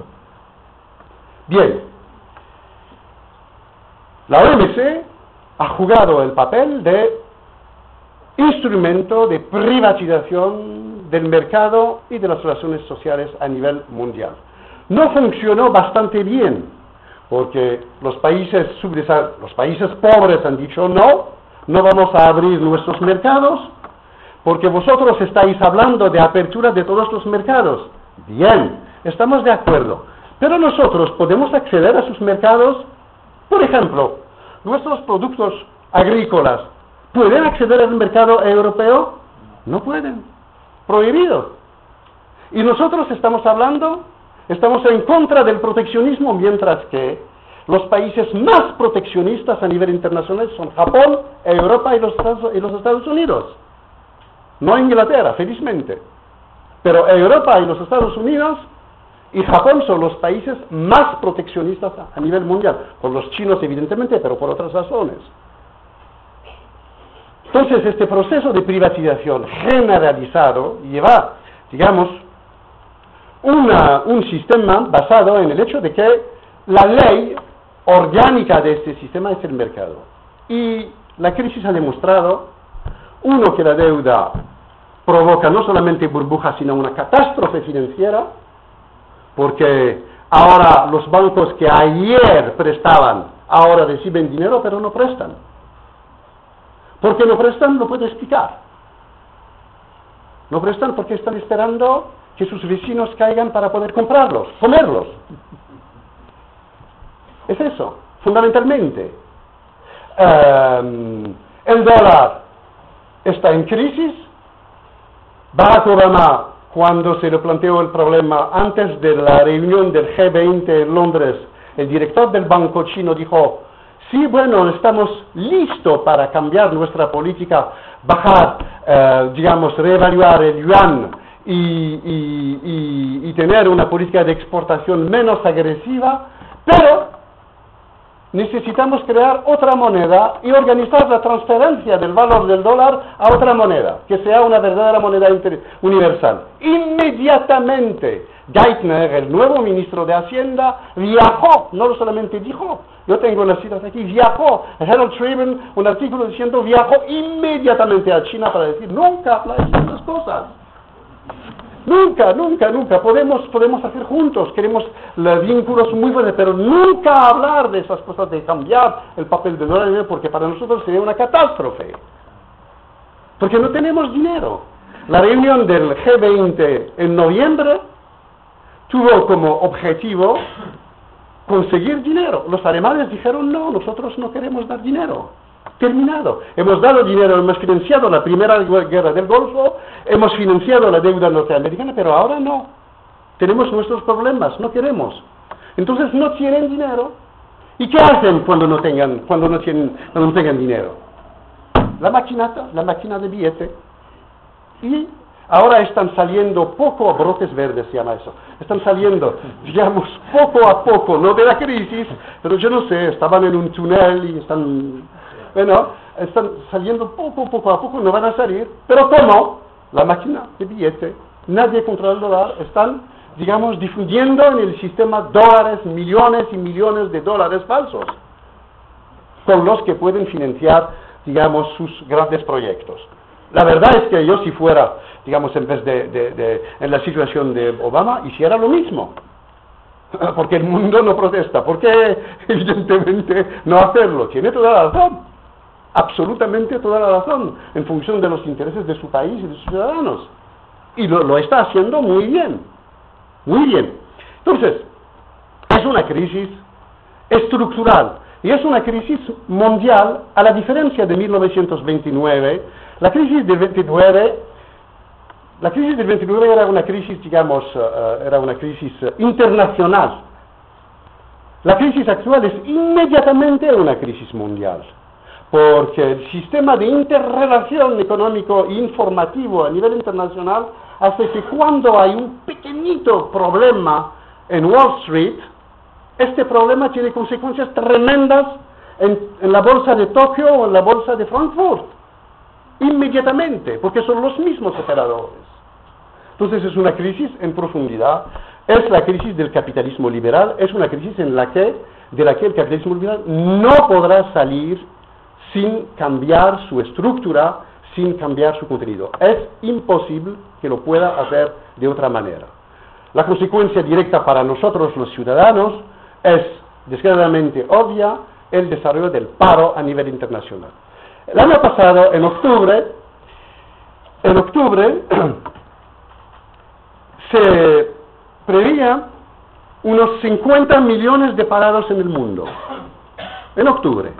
Bien. La OMC ha jugado el papel de instrumento de privatización del mercado y de las relaciones sociales a nivel mundial. No funcionó bastante bien porque los países, los países pobres han dicho no, no vamos a abrir nuestros mercados, porque vosotros estáis hablando de apertura de todos los mercados. Bien, estamos de acuerdo, pero nosotros podemos acceder a sus mercados, por ejemplo, nuestros productos agrícolas, ¿pueden acceder al mercado europeo? No pueden, prohibido. Y nosotros estamos hablando Estamos en contra del proteccionismo, mientras que los países más proteccionistas a nivel internacional son Japón, Europa y los, Estados, Unidos. No Inglaterra, felizmente. Pero Europa y los Estados Unidos y Japón son los países más proteccionistas a nivel mundial. Por los chinos, evidentemente, pero por otras razones. Entonces, este proceso de privatización generalizado lleva, digamos, un sistema basado en el hecho de que la ley orgánica de este sistema es el mercado. Y la crisis ha demostrado, uno, que la deuda provoca no solamente burbujas, sino una catástrofe financiera, porque ahora los bancos que ayer prestaban, ahora reciben dinero, pero no prestan. ¿Por qué no prestan? No puedo explicar. No prestan porque están esperando que sus vecinos caigan para poder comprarlos, comerlos. Es eso, fundamentalmente. Em, el dólar está en crisis. Barack Obama, cuando se le planteó el problema antes de la reunión del G20 en Londres, el director del banco chino dijo, sí, bueno, estamos listos para cambiar nuestra política, bajar, eh, digamos, reevaluar el yuan y, y tener una política de exportación menos agresiva, pero necesitamos crear otra moneda y organizar la transferencia del valor del dólar a otra moneda, que sea una verdadera moneda universal. Inmediatamente, Geithner, el nuevo ministro de Hacienda, viajó, no solamente dijo, yo tengo las citas aquí, viajó, Herald Tribune, un artículo diciendo, viajó inmediatamente a China para decir, nunca habláis de estas cosas. Nunca, nunca, nunca. Podemos, podemos hacer juntos, queremos los vínculos muy fuertes, pero nunca hablar de esas cosas, de cambiar el papel de dólar, porque para nosotros sería una catástrofe. Porque no tenemos dinero. La reunión del G20 en noviembre tuvo como objetivo conseguir dinero. Los alemanes dijeron, no, nosotros no queremos dar dinero terminado. Hemos dado dinero, hemos financiado la primera guerra del Golfo, hemos financiado la deuda norteamericana, pero ahora no. Tenemos nuestros problemas, no queremos. Entonces no tienen dinero. ¿Y qué hacen cuando no tengan, cuando no tienen, cuando no tengan dinero? La maquinata, la máquina de billete. Y ahora están saliendo poco a brotes verdes, se llama eso. Están saliendo, digamos, poco a poco, no de la crisis, pero yo no sé, estaban en un túnel y están bueno, están saliendo poco, poco a poco, no van a salir, pero como la máquina de billete, nadie controla el dólar, están, digamos, difundiendo en el sistema dólares, millones y millones de dólares falsos, con los que pueden financiar, digamos, sus grandes proyectos. La verdad es que yo si fuera, digamos, en vez de, en la situación de Obama, hiciera lo mismo. Porque el mundo no protesta. ¿Por qué, evidentemente, no hacerlo? Tiene toda la razón absolutamente toda la razón en función de los intereses de su país y de sus ciudadanos. Y lo, está haciendo muy bien, muy bien. Entonces, es una crisis estructural y es una crisis mundial, a la diferencia de 1929. La crisis del 29, la crisis del 29 era una crisis, digamos, eh, eh, era una crisis internacional. La crisis actual es inmediatamente una crisis mundial porque el sistema de interrelación económico informativo a nivel internacional hace que cuando hay un pequeñito problema en Wall Street, este problema tiene consecuencias tremendas en, la bolsa de Tokio o en la bolsa de Frankfurt, inmediatamente, porque son los mismos operadores. Entonces es una crisis en profundidad, es la crisis del capitalismo liberal, es una crisis en la que, de la que el capitalismo liberal no podrá salir sin cambiar su estructura, sin cambiar su contenido. Es imposible que lo pueda hacer de otra manera. La consecuencia directa para nosotros los ciudadanos es, desgraciadamente obvia, el desarrollo del paro a nivel internacional. El año pasado, en octubre, en octubre se preveía unos 50 millones de parados en el mundo. En octubre.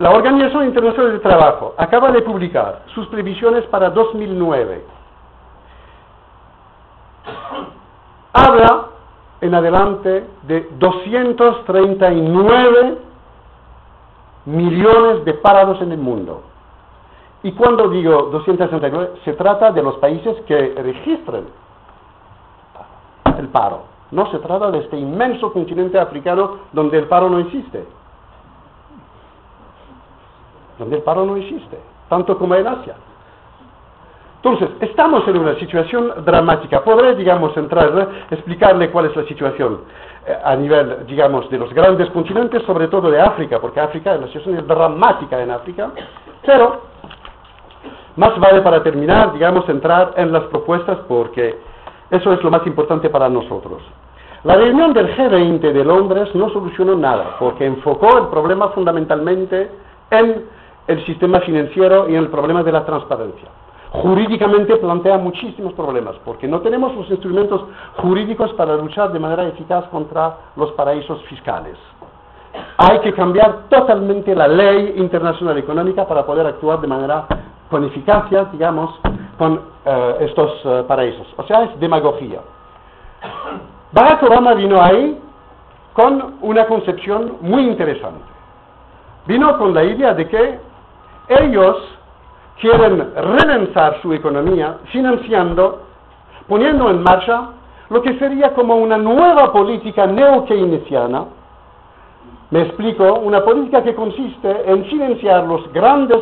La Organización Internacional del Trabajo acaba de publicar sus previsiones para 2009. Habla en adelante de 239 millones de parados en el mundo. Y cuando digo 239, se trata de los países que registran el paro. No se trata de este inmenso continente africano donde el paro no existe donde el paro no existe, tanto como en Asia. Entonces, estamos en una situación dramática. Podré, digamos, entrar, explicarle cuál es la situación eh, a nivel, digamos, de los grandes continentes, sobre todo de África, porque África, la situación es dramática en África, pero más vale para terminar, digamos, entrar en las propuestas porque eso es lo más importante para nosotros. La reunión del G20 de Londres no solucionó nada, porque enfocó el problema fundamentalmente en el sistema financiero y el problema de la transparencia jurídicamente plantea muchísimos problemas, porque no tenemos los instrumentos jurídicos para luchar de manera eficaz contra los paraísos fiscales. Hay que cambiar totalmente la ley internacional económica para poder actuar de manera con eficacia, digamos, con eh, estos eh, paraísos. O sea, es demagogia. Barack Obama vino ahí con una concepción muy interesante. Vino con la idea de que ellos quieren relanzar su economía financiando, poniendo en marcha lo que sería como una nueva política neo-keynesiana. Me explico, una política que consiste en financiar los grandes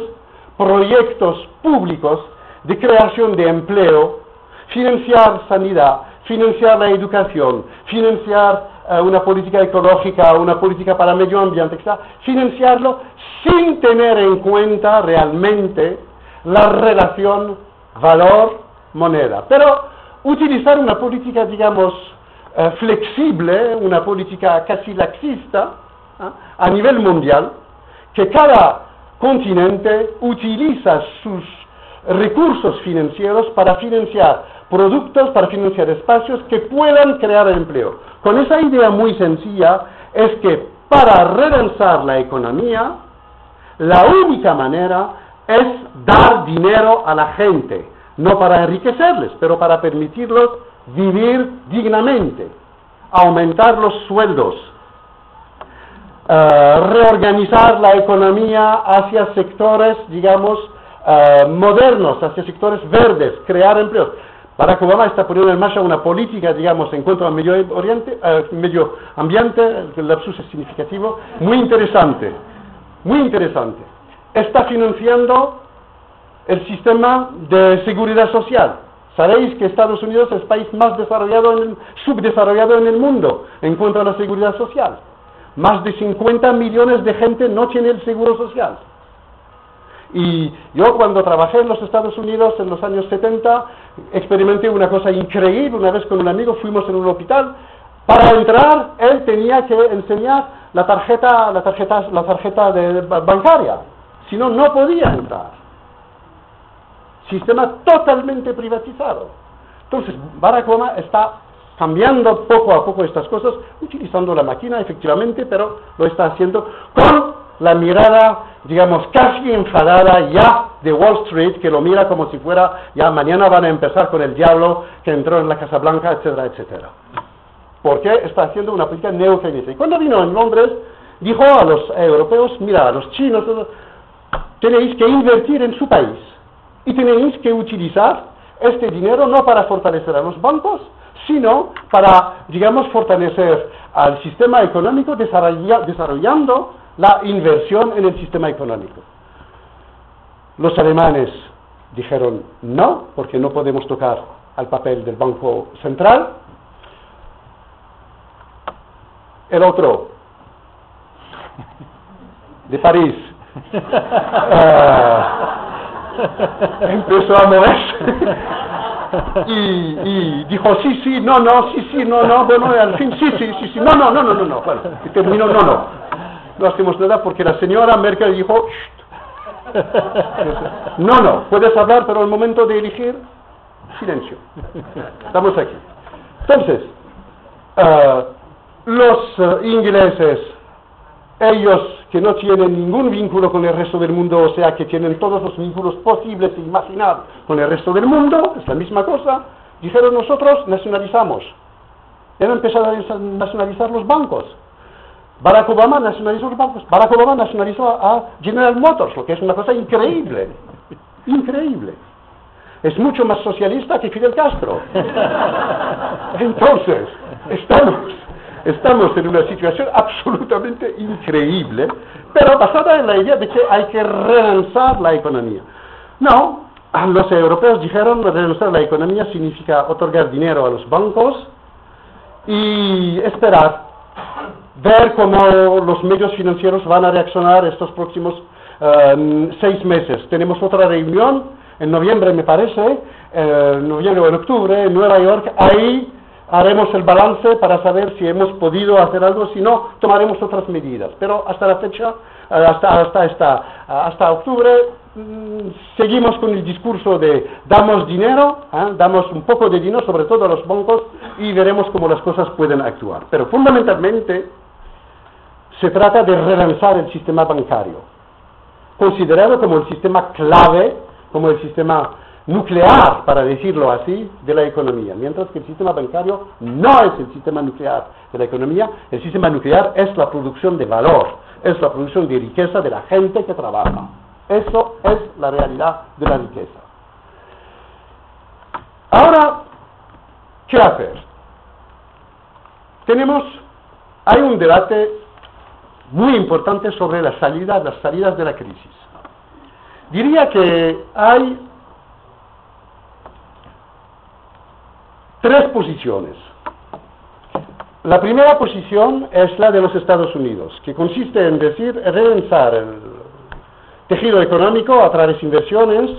proyectos públicos de creación de empleo, financiar sanidad, financiar la educación, financiar una política ecológica, una política para medio ambiente, etc., financiarlo sin tener en cuenta realmente la relación valor-moneda. Pero utilizar una política, digamos, eh, flexible, una política casi laxista, ¿ah? a nivel mundial, que cada continente utiliza sus recursos financieros para financiar productos, para financiar espacios que puedan crear empleo. Con esa idea muy sencilla es que para relanzar la economía, la única manera es dar dinero a la gente, no para enriquecerles, pero para permitirlos vivir dignamente, aumentar los sueldos, eh, reorganizar la economía hacia sectores, digamos, eh, modernos, hacia sectores verdes, crear empleos. Barack Obama está poniendo en marcha una política, digamos, en cuanto al eh, medio ambiente, el lapsus es significativo, muy interesante, muy interesante está financiando el sistema de seguridad social. Sabéis que Estados Unidos es el país más desarrollado en el, subdesarrollado en el mundo en cuanto a la seguridad social. Más de 50 millones de gente no tiene el seguro social. Y yo cuando trabajé en los Estados Unidos en los años 70, experimenté una cosa increíble. Una vez con un amigo fuimos en un hospital. Para entrar, él tenía que enseñar la tarjeta, la tarjeta, la tarjeta de, bancaria si no, no podía entrar. Sistema totalmente privatizado. Entonces, Barack Obama está cambiando poco a poco estas cosas, utilizando la máquina, efectivamente, pero lo está haciendo con la mirada, digamos, casi enfadada ya de Wall Street, que lo mira como si fuera, ya mañana van a empezar con el diablo que entró en la Casa Blanca, etcétera, etcétera. Porque está haciendo una política neokeynesiana. Y cuando vino en Londres, dijo a los europeos, mira, a los chinos, tenéis que invertir en su país y tenéis que utilizar este dinero no para fortalecer a los bancos, sino para, digamos, fortalecer al sistema económico desarrollando la inversión en el sistema económico. Los alemanes dijeron no, porque no podemos tocar al papel del Banco Central. El otro, de París, Ah, empezó a moverse y, dijo sí, sí, no, no, sí, sí, no, no, bueno, al fin sí, sí, sí, sí, no, no, no, no, no, no, bueno, y terminó, no, no, no hacemos nada porque la señora Merkel dijo, no, no, puedes hablar, pero al momento de elegir, silencio. Estamos aquí. Entonces, uh, los uh, ingleses ellos que no tienen ningún vínculo con el resto del mundo, o sea, que tienen todos los vínculos posibles e imaginables con el resto del mundo, es la misma cosa, dijeron nosotros nacionalizamos. Han empezado a nacionalizar los bancos. Barack Obama nacionalizó los bancos. Barack Obama nacionalizó a General Motors, lo que es una cosa increíble. Increíble. Es mucho más socialista que Fidel Castro. Entonces, estamos Estamos en una situación absolutamente increíble, pero basada en la idea de que hay que relanzar la economía. No, los europeos dijeron que renunciar a la economía significa otorgar dinero a los bancos y esperar, ver cómo los medios financieros van a reaccionar estos próximos eh, seis meses. Tenemos otra reunión en noviembre, me parece, eh, en noviembre o en octubre, en Nueva York. Ahí haremos el balance para saber si hemos podido hacer algo, si no, tomaremos otras medidas. Pero hasta la fecha, eh, hasta, hasta, hasta, hasta octubre, Mm, seguimos con el discurso de damos dinero, ¿eh? damos un poco de dinero, sobre todo a los bancos, y veremos cómo las cosas pueden actuar. Pero fundamentalmente se trata de relanzar el sistema bancario, considerado como el sistema clave, como el sistema nuclear, para decirlo así, de la economía, mientras que el sistema bancario no es el sistema nuclear de la economía, el sistema nuclear es la producción de valor, es la producción de riqueza de la gente que trabaja. Eso es la realidad de la riqueza. Ahora, ¿qué hacer? Tenemos, hay un debate muy importante sobre la salida, las salidas de la crisis. Diría que hay tres posiciones. La primera posición es la de los Estados Unidos, que consiste en decir, relanzar el tejido económico a través de inversiones,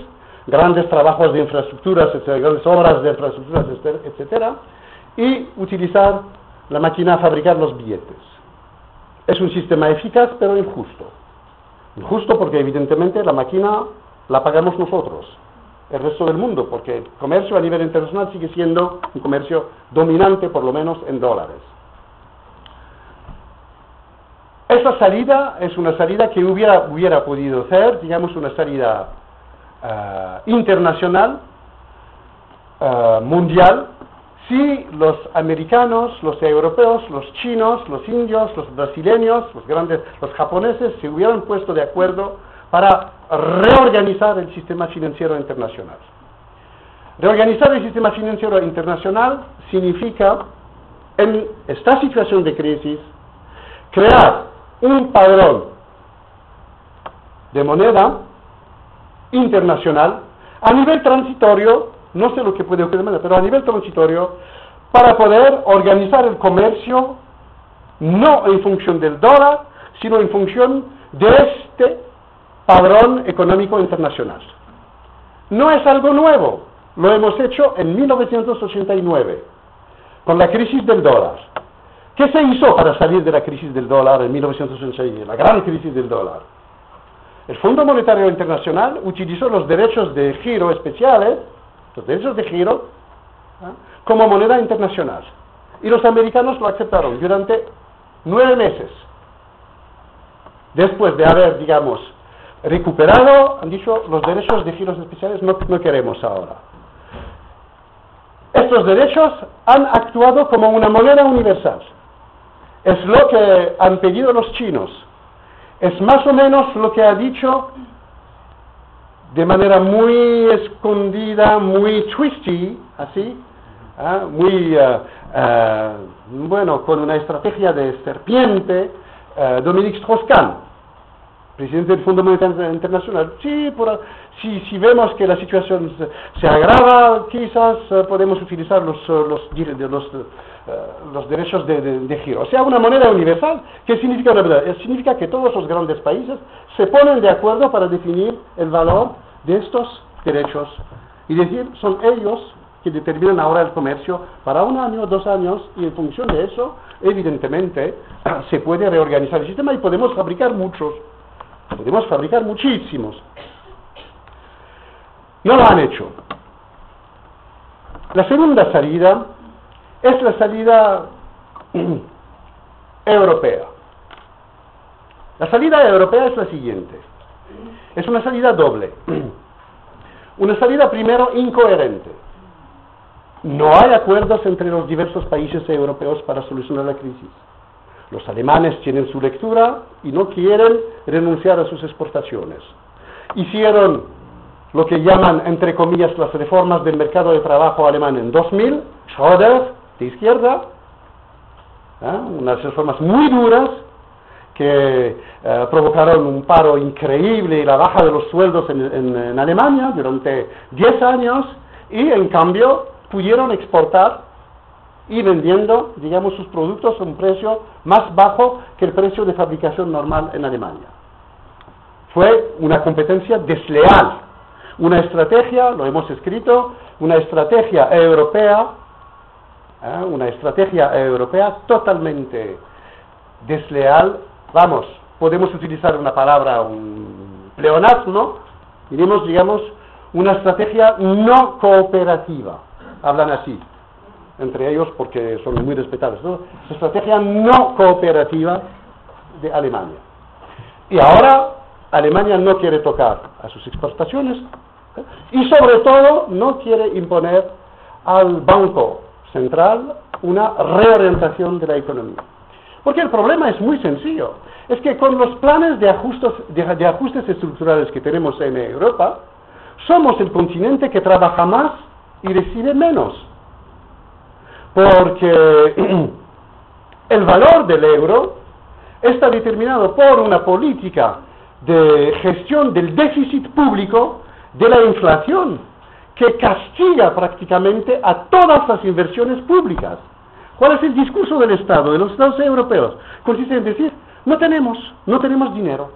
grandes trabajos de infraestructuras, grandes obras de infraestructuras, etcétera, y utilizar la máquina a fabricar los billetes. Es un sistema eficaz pero injusto. Injusto porque evidentemente la máquina la pagamos nosotros, el resto del mundo, porque el comercio a nivel internacional sigue siendo un comercio dominante por lo menos en dólares. Esa salida es una salida que hubiera, podido ser, digamos, una salida eh, internacional, eh, mundial, si los americanos, los europeos, los chinos, los indios, los brasileños, los grandes, los japoneses se hubieran puesto de acuerdo para reorganizar el sistema financiero internacional. Reorganizar el sistema financiero internacional significa, en esta situación de crisis, crear un padrón de moneda internacional a nivel transitorio, no sé lo que puede ocurrir, pero a nivel transitorio, para poder organizar el comercio no en función del dólar, sino en función de este padrón económico internacional. No es algo nuevo, lo hemos hecho en 1989, con la crisis del dólar. ¿Qué se hizo para salir de la crisis del dólar en 1986, la gran crisis del dólar? El Fondo Monetario Internacional utilizó los derechos de giro especiales, los derechos de giro, como moneda internacional. Y los americanos lo aceptaron durante nueve meses. Después de haber, digamos, recuperado, han dicho, los derechos de giros especiales no, no queremos ahora. Estos derechos han actuado como una moneda universal. Es lo que han pedido los chinos. Es más o menos lo que ha dicho de manera muy escondida, muy twisty, así, ¿ah? muy, eh, eh, bueno, con una estrategia de serpiente, uh, Dominique Strauss-Kahn, presidente del Fondo Monetario Internacional. Sí, si, si, vemos que la situación se, agrava, quizás podemos utilizar los, los eh, los derechos de, giro. O sea, una moneda universal. ¿Qué significa una moneda? Significa que todos los grandes países se ponen de acuerdo para definir el valor de estos derechos. Y decir, son ellos que determinan ahora el comercio para un año, dos años, y en función de eso, evidentemente, se puede reorganizar el sistema y podemos fabricar muchos. Podemos fabricar muchísimos. No lo han hecho. La segunda salida es la salida europea. La salida europea es la siguiente. Es una salida doble. Una salida primero incoherente. No hay acuerdos entre los diversos países europeos para solucionar la crisis. Los alemanes tienen su lectura y no quieren renunciar a sus exportaciones. Hicieron lo que llaman, entre comillas, las reformas del mercado de trabajo alemán en 2000, Schröder, de izquierda, ¿eh? unas reformas muy duras que eh, provocaron un paro increíble y la baja de los sueldos en, Alemania durante 10 años y en cambio pudieron exportar y vendiendo, digamos, sus productos a un precio más bajo que el precio de fabricación normal en Alemania. Fue una competencia desleal, una estrategia, lo hemos escrito, una estrategia europea, ¿eh? una estrategia europea totalmente desleal vamos, podemos utilizar una palabra, un pleonasmo, diremos, digamos, una estrategia no cooperativa. Hablan así, entre ellos porque son muy respetados. ¿no? Estrategia no cooperativa de Alemania. Y ahora Alemania no quiere tocar a sus exportaciones ¿eh? y sobre todo no quiere imponer al Banco Central una reorientación de la economía. Porque el problema es muy sencillo. Es que con los planes de ajustes, de, ajustes estructurales que tenemos en Europa, somos el continente que trabaja más y recibe menos. Porque el valor del euro está determinado por una política de gestión del déficit público, de la inflación, que castiga prácticamente a todas las inversiones públicas. ¿Cuál es el discurso del Estado, de los Estados europeos? Consiste en decir, no tenemos, no tenemos dinero.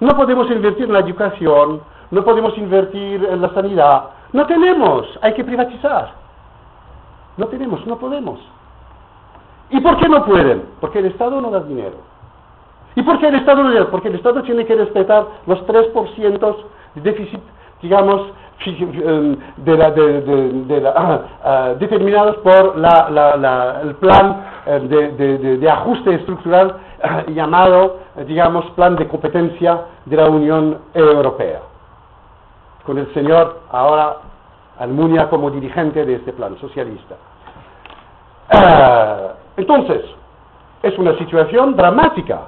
No podemos invertir en la educación, no podemos invertir en la sanidad. No tenemos, hay que privatizar. No tenemos, no podemos. ¿Y por qué no pueden? Porque el Estado no da dinero. ¿Y por qué el Estado no da? Porque el Estado tiene que respetar los 3% de déficit, digamos, de la, de, la, ah, determinados por la, el plan eh, de, ajuste estructural ah, llamado, digamos, plan de competencia de la Unión Europea, con el señor ahora Almunia como dirigente de este plan socialista. entonces, es una situación dramática.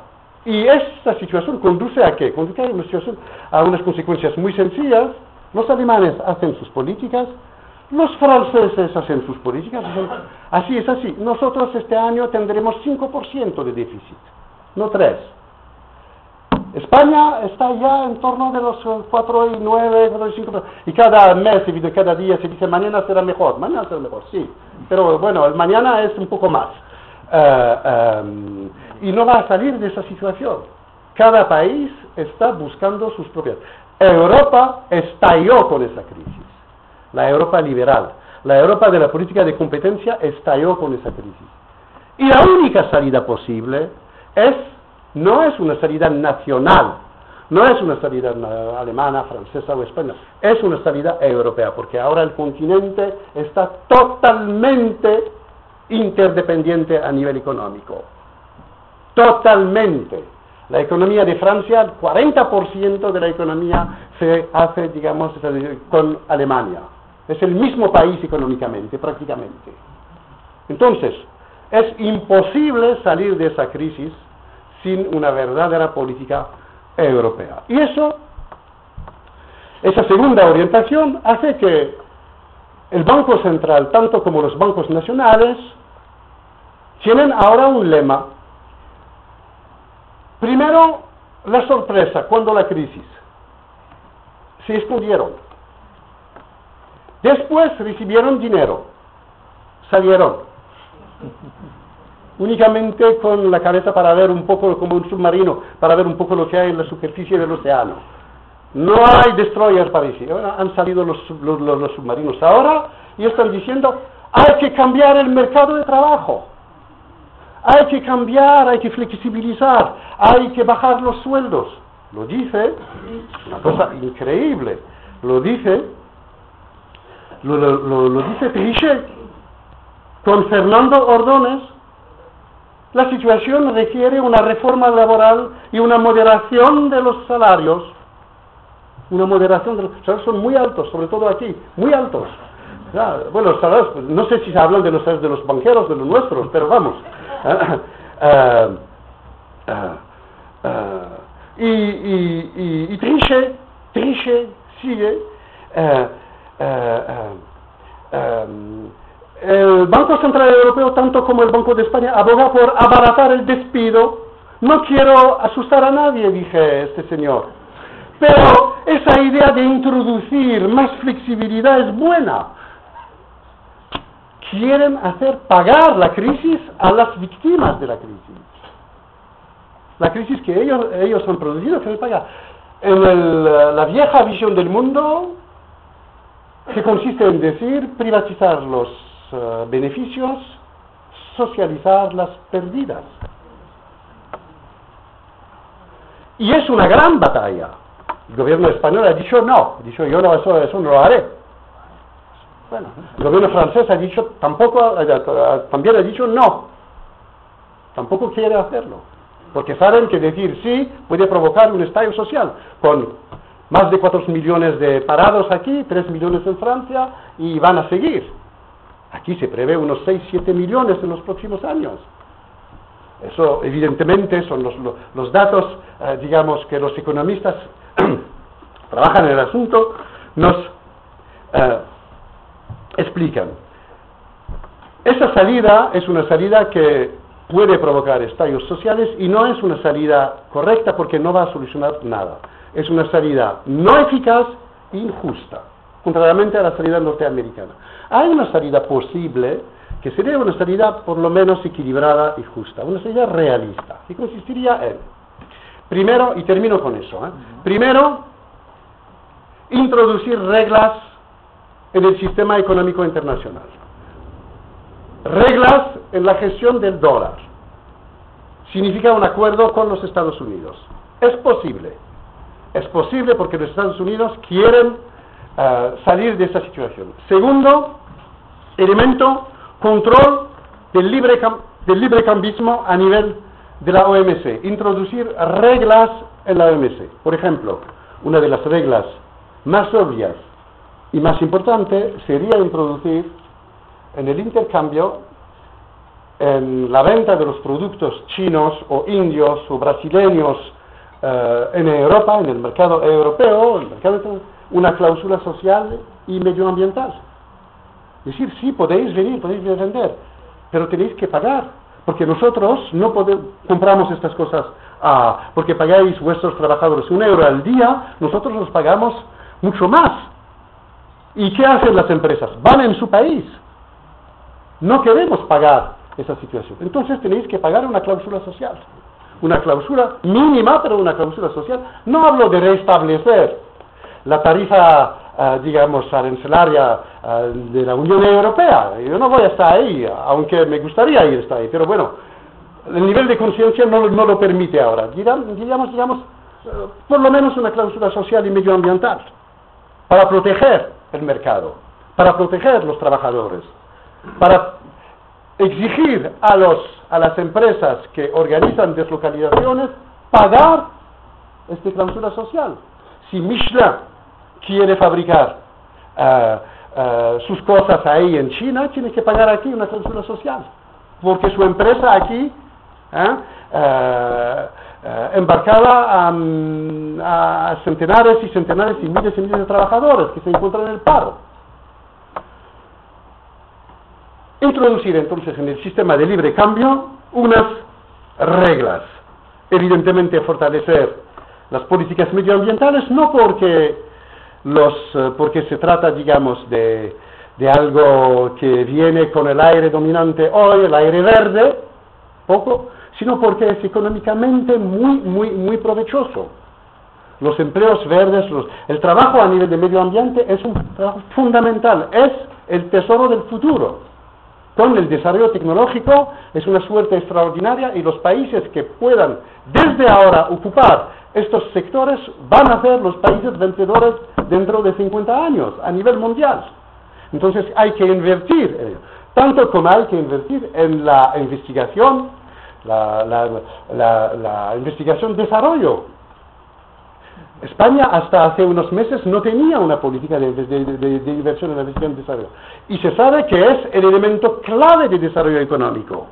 Y esta situación conduce a qué? Conduce a, una situación, a unas consecuencias muy sencillas, los alemanes hacen sus políticas, los franceses hacen sus políticas. Así es así. Nosotros este año tendremos 5% de déficit, no 3. España está ya en torno de los 4 y 9, 4 y 5. Y cada mes, cada día se dice mañana será mejor. Mañana será mejor, sí. Pero bueno, el mañana es un poco más. Eh, em, y no va a salir de esa situación. Cada país está buscando sus propias. Europa estalló con esa crisis. La Europa liberal, la Europa de la política de competencia estalló con esa crisis. Y la única salida posible es, no es una salida nacional, no es una salida alemana, francesa o española, es una salida europea, porque ahora el continente está totalmente interdependiente a nivel económico. Totalmente. La economía de Francia, el 40% de la economía se hace, digamos, con Alemania. Es el mismo país económicamente, prácticamente. Entonces, es imposible salir de esa crisis sin una verdadera política europea. Y eso, esa segunda orientación hace que el Banco Central, tanto como los bancos nacionales, tienen ahora un lema Primero, la sorpresa, cuando la crisis. Se escondieron. Después recibieron dinero. Salieron. Únicamente con la cabeza para ver un poco como un submarino, para ver un poco lo que hay en la superficie del océano. No hay destroyers para decir. han salido los, los submarinos ahora y están diciendo, hay que cambiar el mercado de trabajo. Hay que cambiar, hay que flexibilizar, hay que bajar los sueldos. Lo dice, una cosa increíble, lo dice, lo, dice Trichet. Con Fernando Ordones, la situación requiere una reforma laboral y una moderación de los salarios. Una moderación de los salarios son muy altos, sobre todo aquí, muy altos. bueno, salarios, no sé si se hablan de los salarios de los banqueros, de los nuestros, pero vamos. Ah, ah, ah, y, y, y, Trichet, sigue. el Banco Central Europeo, tanto como el Banco de España, aboga por abaratar el despido No quiero asustar a nadie, dije este señor. Pero esa idea de introducir más flexibilidad es buena. Quieren hacer pagar la crisis a las víctimas de la crisis. La crisis que ellos, ellos han producido, que pagar. En la vieja visión del mundo, que consiste en decir privatizar los eh, beneficios, socializar las pérdidas. Y es una gran batalla. El gobierno español ha dicho no, dicho yo no, eso no lo haré. Bueno, el gobierno francés ha dicho tampoco, eh, también ha dicho no, tampoco quiere hacerlo, porque saben que decir sí puede provocar un estallido social, con más de 4 millones de parados aquí, 3 millones en Francia, y van a seguir. Aquí se prevé unos 6, 7 millones en los próximos años. Eso, evidentemente, son los, datos, eh, digamos, que los economistas trabajan en el asunto, nos eh, explican. Esa salida es una salida que puede provocar estallos sociales y no es una salida correcta porque no va a solucionar nada. Es una salida no eficaz e injusta, contrariamente a la salida norteamericana. Hay una salida posible que sería una salida por lo menos equilibrada y justa, una salida realista, que consistiría en, primero, y termino con eso, ¿eh? primero, introducir reglas en el sistema económico internacional, reglas en la gestión del dólar, significa un acuerdo con los Estados Unidos. Es posible, es posible porque los Estados Unidos quieren eh, salir de esta situación. Segundo, elemento control del libre, del libre cambismo a nivel de la OMC, introducir reglas en la OMC. Por ejemplo, una de las reglas más obvias y más importante sería introducir en el intercambio, en la venta de los productos chinos o indios o brasileños eh, en Europa, en el mercado europeo, una cláusula social y medioambiental. Decir, sí, podéis venir, podéis vender, pero tenéis que pagar, porque nosotros no podemos, compramos estas cosas ah, porque pagáis vuestros trabajadores un euro al día, nosotros los pagamos mucho más. ¿Y qué hacen las empresas? Van en su país. No queremos pagar esa situación. Entonces tenéis que pagar una cláusula social. Una cláusula mínima, pero una cláusula social. No hablo de restablecer la tarifa eh, digamos, arancelaria uh, de la Unión Europea. Yo no voy a estar ahí, aunque me gustaría ir estar ahí, pero bueno, el nivel de conciencia no, no, lo permite ahora. Digamos, digamos, eh, por lo menos una cláusula social y medioambiental, para proteger el mercado, para proteger los trabajadores, para exigir a, los, a las empresas que organizan deslocalizaciones pagar esta cláusula social. Si Michelin quiere fabricar eh, eh, sus cosas ahí en China, tiene que pagar aquí una cláusula social, porque su empresa aquí, eh, embarcada a, centenares y centenares y miles y miles de trabajadores que se encuentran en el paro. Introducir entonces en el sistema de libre cambio unas reglas, evidentemente fortalecer las políticas medioambientales, no porque los, eh, porque se trata, digamos, de, de algo que viene con el aire dominante hoy, el aire verde, poco, sino porque es económicamente muy, muy, muy provechoso. Los empleos verdes, los, el trabajo a nivel de medio ambiente es un trabajo fundamental, es el tesoro del futuro. Con el desarrollo tecnológico es una suerte extraordinaria y los países que puedan desde ahora ocupar estos sectores van a ser los países vencedores dentro de 50 años a nivel mundial. Entonces hay que invertir, tanto como hay que invertir en la investigación, la, la, investigación-desarrollo. España hasta hace unos meses no tenía una política de, inversión en la investigación y desarrollo. Y se sabe que es el elemento clave de desarrollo económico,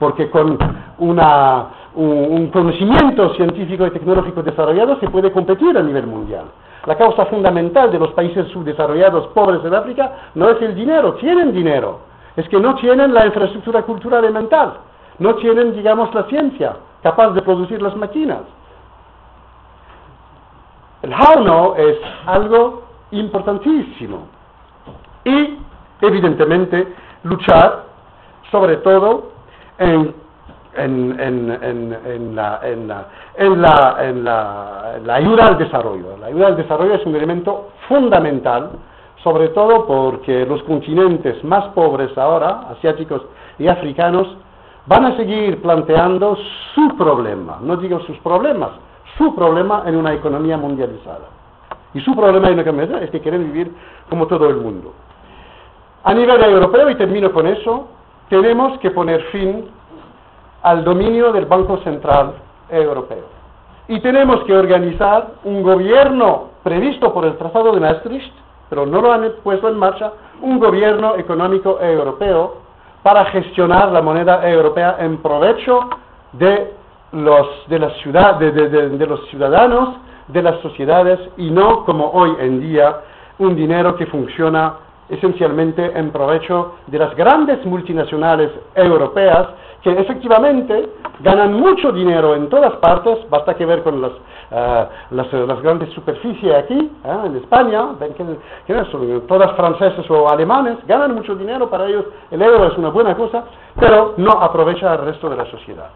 porque con un conocimiento científico y tecnológico desarrollado se puede competir a nivel mundial. La causa fundamental de los países subdesarrollados pobres de África no es el dinero, tienen dinero, es que no tienen la infraestructura cultural y mental, no tienen, digamos, la ciencia capaz de producir las máquinas. El how es algo importantísimo. Y, evidentemente, luchar sobre todo en, en, en, en la, la, la ayuda al desarrollo. La ayuda al desarrollo es un elemento fundamental sobre todo porque los continentes más pobres ahora, asiáticos y africanos, van a seguir planteando su problema, no digo sus problemas, su problema en una economía mundializada. Y su problema en una economía es que quieren vivir como todo el mundo. A nivel europeo, y termino con eso, tenemos que poner fin al dominio del Banco Central Europeo. Y tenemos que organizar un gobierno previsto por el Tratado de Maastricht pero no lo han puesto en marcha, un gobierno económico europeo para gestionar la moneda europea en provecho de los, de, la ciudad, de, de los ciudadanos, de las sociedades y no como hoy en día un dinero que funciona esencialmente en provecho de las grandes multinacionales europeas que efectivamente ganan mucho dinero en todas partes, basta que ver con las, eh, las, grandes superficies aquí, eh, en España, todas franceses o alemanes, ganan mucho dinero, para ellos el euro es una buena cosa, pero no aprovecha al resto de la sociedad.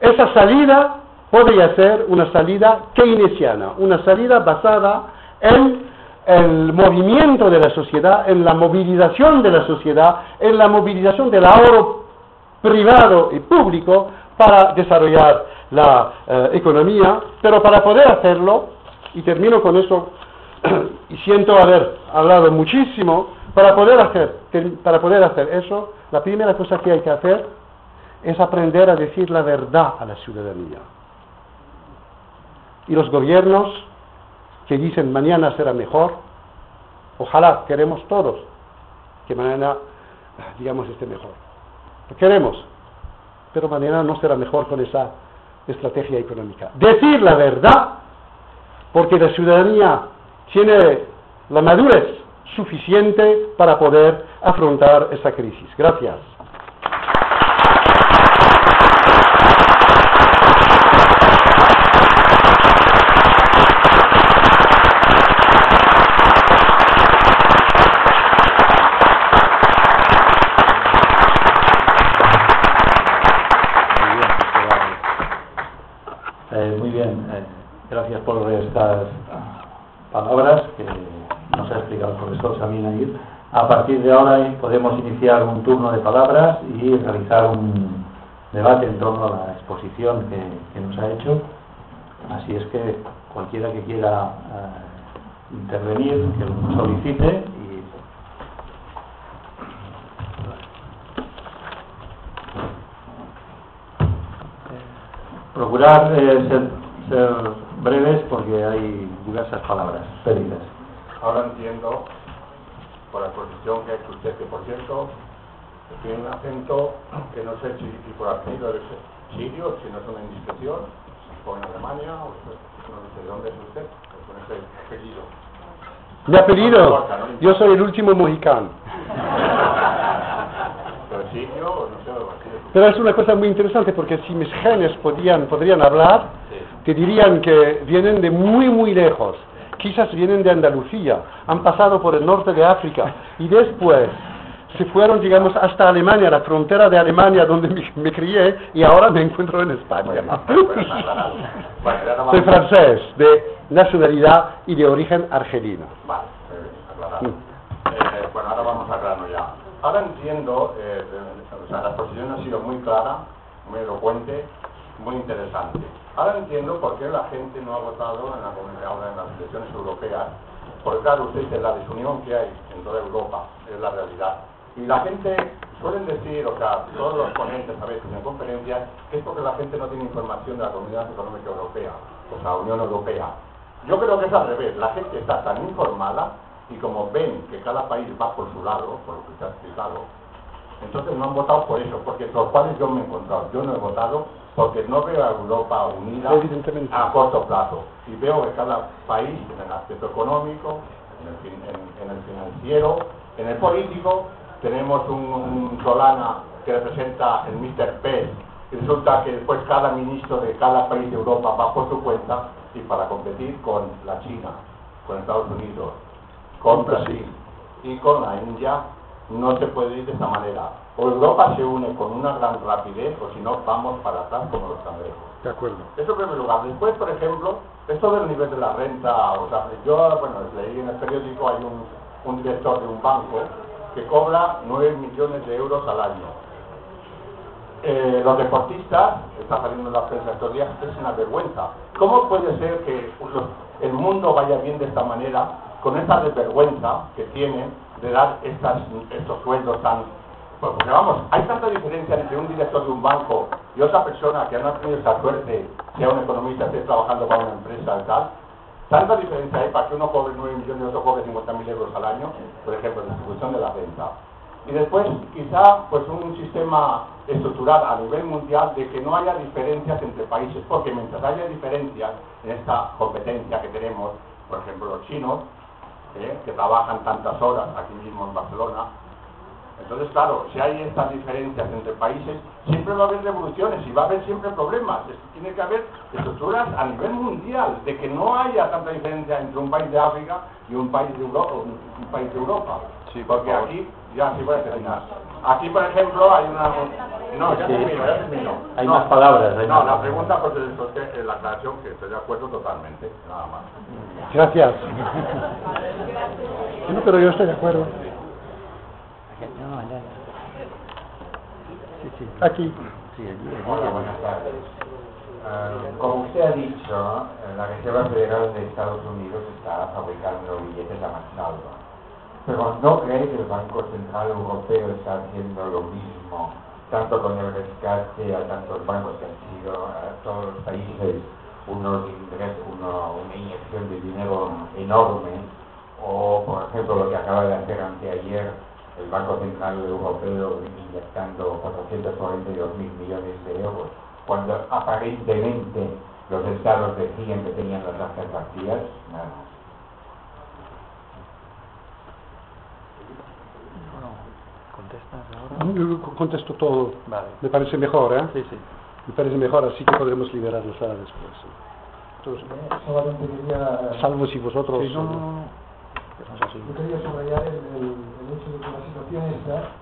Esa salida podría ser una salida keynesiana, una salida basada en el movimiento de la sociedad, en la movilización de la sociedad, en la movilización del ahorro privado y público para desarrollar la eh, economía, pero para poder hacerlo, y termino con eso, y siento haber hablado muchísimo, para poder hacer, para poder hacer eso, la primera cosa que hay que hacer es aprender a decir la verdad a la ciudadanía. Y los gobiernos que dicen mañana será mejor, ojalá queremos todos que mañana, digamos, esté mejor. Lo queremos, pero mañana no será mejor con esa estrategia económica. Decir la verdad, porque la ciudadanía tiene la madurez suficiente para poder afrontar esa crisis. Gracias. Gracias por estas palabras que nos ha explicado el profesor Sabina Ir. A partir de ahora podemos iniciar un turno de palabras y realizar un debate en torno a la exposición que, nos ha hecho. Así es que cualquiera que quiera eh, intervenir, que lo solicite y procurar eh, ser breves porque hay diversas palabras pedidas. Ahora entiendo, por la exposición que ha hecho usted, que por cierto, tiene un acento que no sé si, por apellido es sirio, si no es una indiscreción, o en Alemania, o no sé de dónde es usted, con ese apellido. ¿De apellido? Yo soy el último mohicano. Pero sirio, no sé, Pero es una cosa muy interesante porque si mis genes podían, podrían hablar, te dirían que vienen de muy, muy lejos. Quizás vienen de Andalucía, han pasado por el norte de África y después se fueron, digamos, hasta Alemania, la frontera de Alemania donde me, crié y ahora me encuentro en España. Soy francés, de nacionalidad y de origen argelino. Vale, eh, bueno, ahora vamos al grano ya. Ahora entiendo, eh, o sea, la exposición ha sido muy clara, muy elocuente, muy interesante. Ahora entiendo por qué la gente no ha votado en la en las elecciones europeas, porque claro, usted dice la desunión que hay en toda Europa, es la realidad. Y la gente, suelen decir, o sea, todos los ponentes a veces en conferencias, que es porque la gente no tiene información de la Comunidad Económica Europea, o sea, Unión Europea. Yo creo que es al revés, la gente está tan informada y como ven que cada país va por su lado, por lo que usted ha explicado, entonces no han votado por eso, porque los cuales yo me he encontrado, yo no he votado porque no veo a Europa unida a corto plazo. Y veo que cada país, en el aspecto económico, en el, financiero, en el político, tenemos un, Solana que representa el Mr. P y resulta que después cada ministro de cada país de Europa va por su cuenta y para competir con la China, con Estados Unidos, con Brasil y con la India no se puede ir de esta manera. O Europa se une con una gran rapidez o si no vamos para atrás como los cangrejos. De acuerdo. Eso en primer lugar. Después, por ejemplo, esto del nivel de la renta, o sea, yo, bueno, leí en el periódico, hay un, un director de un banco que cobra 9 millones de euros al año. Eh, los deportistas, está saliendo en la prensa estos días, es una vergüenza. ¿Cómo puede ser que el mundo vaya bien de esta manera, con esta desvergüenza que tienen de dar estas, estos sueldos tan... Pues, porque vamos, hay tanta diferencia entre un director de un banco y otra persona que no ha tenido esa suerte, sea un economista, esté trabajando para una empresa y tal, tanta diferencia hay para que uno cobre 9 millones y otro cobre 50.000 euros al año, por ejemplo, distribución de la renta. Y después, quizá, pues un sistema estructural a nivel mundial de que no haya diferencias entre países, porque mientras haya diferencias en esta competencia que tenemos, por ejemplo, los chinos, ¿eh? que trabajan tantas horas aquí mismo en Barcelona, entonces, claro, si hay estas diferencias entre países, siempre va a haber revoluciones y va a haber siempre problemas. Tiene que haber estructuras a nivel mundial, de que no haya tanta diferencia entre un país de África y un país de Europa. Un, país de Europa. Sí, porque aquí, ya sí voy a terminar. Aquí, por ejemplo, hay una... No, ya termino, ya termino. Hay más palabras. no, la pregunta, pues es la aclaración que estoy de acuerdo totalmente, nada más. Gracias. No, pero yo estoy de acuerdo. Aquí. Hola, buenas tardes. Uh, como usted ha dicho, la Reserva Federal de Estados Unidos está fabricando billetes a mansalva. Pero ¿no cree que el Banco Central Europeo está haciendo lo mismo, tanto con el rescate a tantos bancos que han sido a todos los países unos ingresos, uno, una inyección de dinero enorme, o por ejemplo lo que acaba de hacer anteayer el Banco Central Europeo inyectando 442 mil millones de euros, cuando aparentemente los estados decían que tenían las arcas vacías, nada Yo contesto todo. Me parece mejor, ¿eh? Sí, sí. Me parece mejor, así que podremos liberarnos ahora después. Entonces, solamente quería... Salvo si vosotros... Sí, no, no, no. Yo quería subrayar el, el, el, hecho de que la situación esta,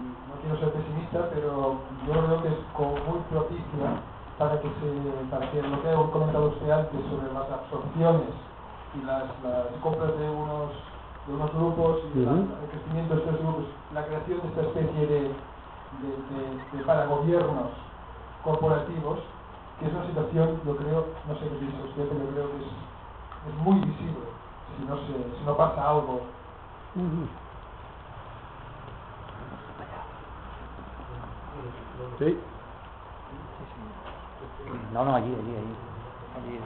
no quiero ser pesimista, pero yo creo que es como muy propicia para que se, para que lo que ha comentado usted antes sobre las absorciones y las, las compras de unos de unos grupos y uh -huh. la, el crecimiento de estos grupos, la creación de esta especie de, de, de, de para gobiernos corporativos, que es una situación, yo creo, no sé qué piensa usted, pero yo creo que es, es muy visible si no, se, si no pasa algo. ¿Sí? No, no, allí, allí, allí. Allí, es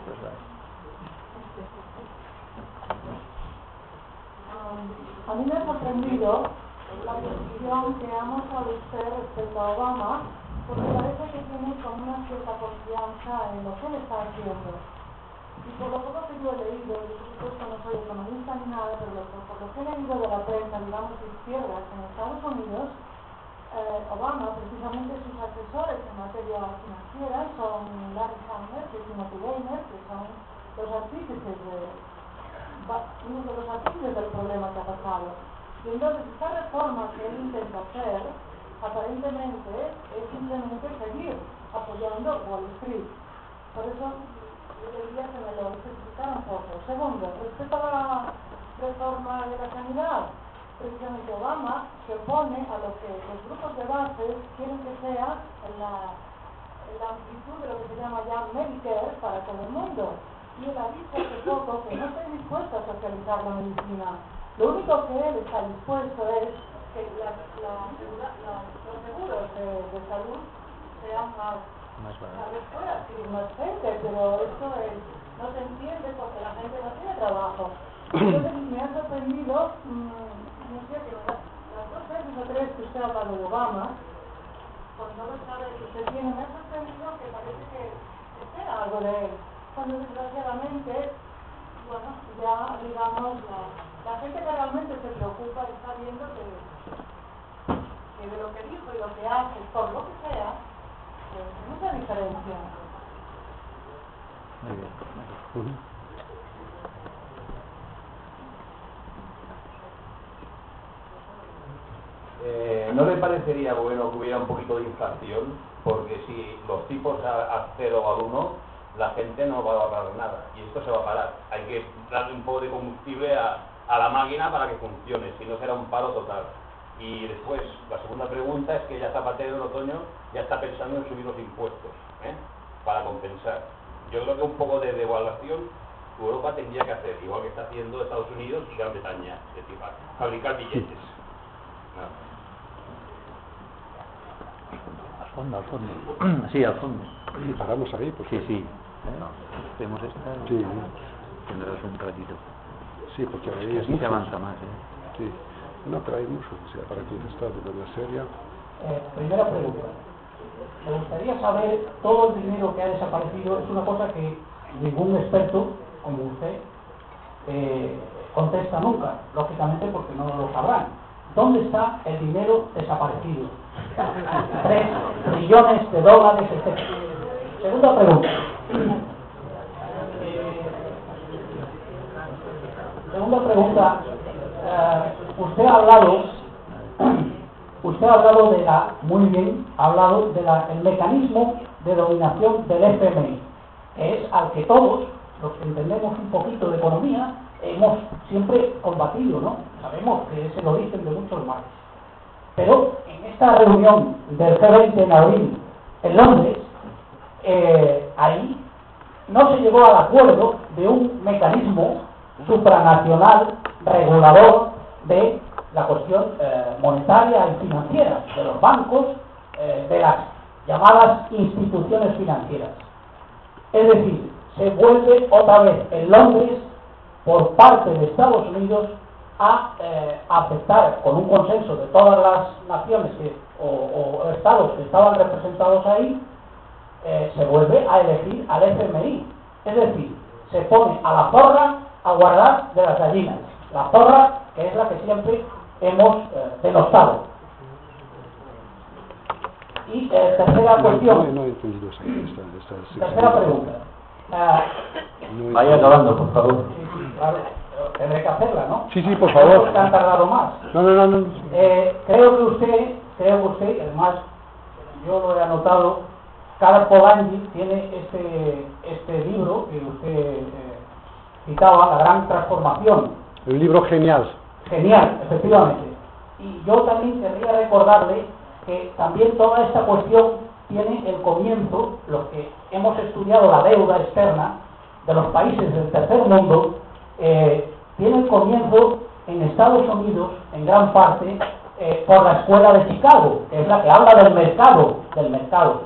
a mí me ha sorprendido la posición que ha mostrado usted respecto a Obama, porque parece que tiene como una cierta confianza en lo que él está haciendo. Y por lo poco que yo he leído, yo por supuesto no soy economista ni nada, pero por lo que he leído de la prensa, digamos, de izquierdas en Estados Unidos, eh, Obama, precisamente sus asesores en materia financiera son Larry Sanders y Timothy Weiner, que son los artífices de, uno de los artífices del problema que ha pasado. Y entonces esta reforma que él intenta hacer, aparentemente, es simplemente seguir apoyando Wall Street. Por eso yo quería que me lo especificara un poco. Segundo, respecto a la reforma de la sanidad, precisamente Obama se opone a lo que los grupos de base quieren que sea la, la amplitud de lo que se llama ya Medicare para todo el mundo. Y él ha dicho hace poco que no está dispuesto a socializar la medicina. Lo único que él está dispuesto es que la, los seguros de, de salud sean más más adquirir más gente, pero esto es, no se entiende porque la gente no tiene trabajo. Entonces me ha sorprendido, mmm, no sé, que las, dos veces o tres que usted ha hablado de Obama, con todo el saber que usted tiene, me ha sorprendido que parece que espera algo de él. Cuando desgraciadamente, bueno, ya digamos, la, la gente que realmente se preocupa está viendo que, que de lo que dijo y lo que hace, por lo que sea, Eh, ¿No le parecería bueno que hubiera un poquito de inflación? Porque si los tipos a, a cero o al uno, la gente no va a ahorrar nada y esto se va a parar. Hay que darle un poco de combustible a, a la máquina para que funcione, si no será un paro total. Y después, la segunda pregunta es que ya Zapatero en otoño ya está pensando en subir los impuestos ¿eh? para compensar. Yo creo que un poco de devaluación Europa tendría que hacer, igual que está haciendo Estados Unidos y Gran Bretaña, es decir, fa- fabricar billetes. Nada. Al fondo, al fondo. Sí, al fondo. Y paramos ahí, porque Sí, sí. ¿Eh? Hacemos esta Sí. tendrás un ratito. sí, porque ahí Que es mucho. se avanza más. ¿eh? Sí. No, pero hay mucho o sea, para contestar de manera seria. Eh, primera pregunta. Me gustaría saber, todo el dinero que ha desaparecido es una cosa que ningún experto, como usted, eh, contesta nunca, lógicamente porque no lo sabrán. ¿Dónde está el dinero desaparecido? Tres trillones de dólares, etc. Segunda pregunta. Eh, segunda pregunta. Eh, usted ha hablado Ha hablado de la, muy bien, ha hablado del mecanismo de dominación del FMI, que es al que todos, los que entendemos un poquito de economía, hemos siempre combatido, ¿no? Sabemos que es el origen de muchos males. Pero en esta reunión del G20 en abril en Londres, eh, ahí no se llegó al acuerdo de un mecanismo supranacional regulador de la cuestión eh, monetaria y financiera, de los bancos, eh, de las llamadas instituciones financieras. Es decir, se vuelve otra vez en Londres por parte de Estados Unidos a eh, aceptar con un consenso de todas las naciones que, o, o estados que estaban representados ahí, se vuelve a elegir al FMI. Es decir, se pone a la zorra a guardar de las gallinas. La zorra que es la que siempre hemos eh, denostado. Y eh, tercera No, cuestión, no, no he entendido esa, esta, esta tercera pregunta. Vaya acabando, por favor. sí, sí, claro, pero tendré que hacerla, ¿no? Sí, sí, por favor. Creo que han tardado más. No, no, no, no. Eh, creo que usted, creo que usted, además yo lo he anotado, Carl Polanyi tiene este, este libro que usted eh, citaba, La Gran Transformación, Un libro genial. Genial, efectivamente. Y yo también querría recordarle que también toda esta cuestión tiene el comienzo, los que hemos estudiado la deuda externa de los países del tercer mundo, eh, tiene el comienzo en Estados Unidos, en gran parte, eh, por la escuela de Chicago, que es la que habla del mercado, del mercado.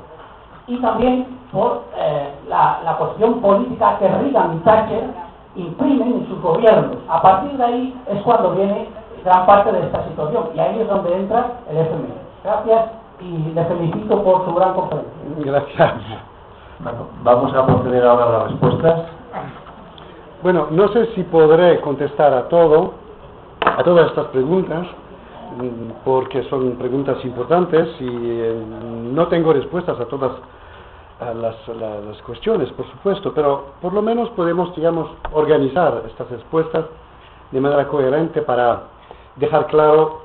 Y también por eh, la, cuestión política que Reagan y Thatcher imprimen en sus gobiernos. A partir de ahí es cuando viene gran parte de esta situación y ahí es donde entra el FMI. Gracias y le felicito por su gran conferencia. Gracias. Bueno, vamos a proceder ahora a las respuestas. Bueno, no sé si podré contestar a todo, a todas estas preguntas, porque son preguntas importantes y eh, no tengo respuestas a todas las, la- las cuestiones, por supuesto, pero por lo menos podemos, digamos, organizar estas respuestas de manera coherente para dejar claro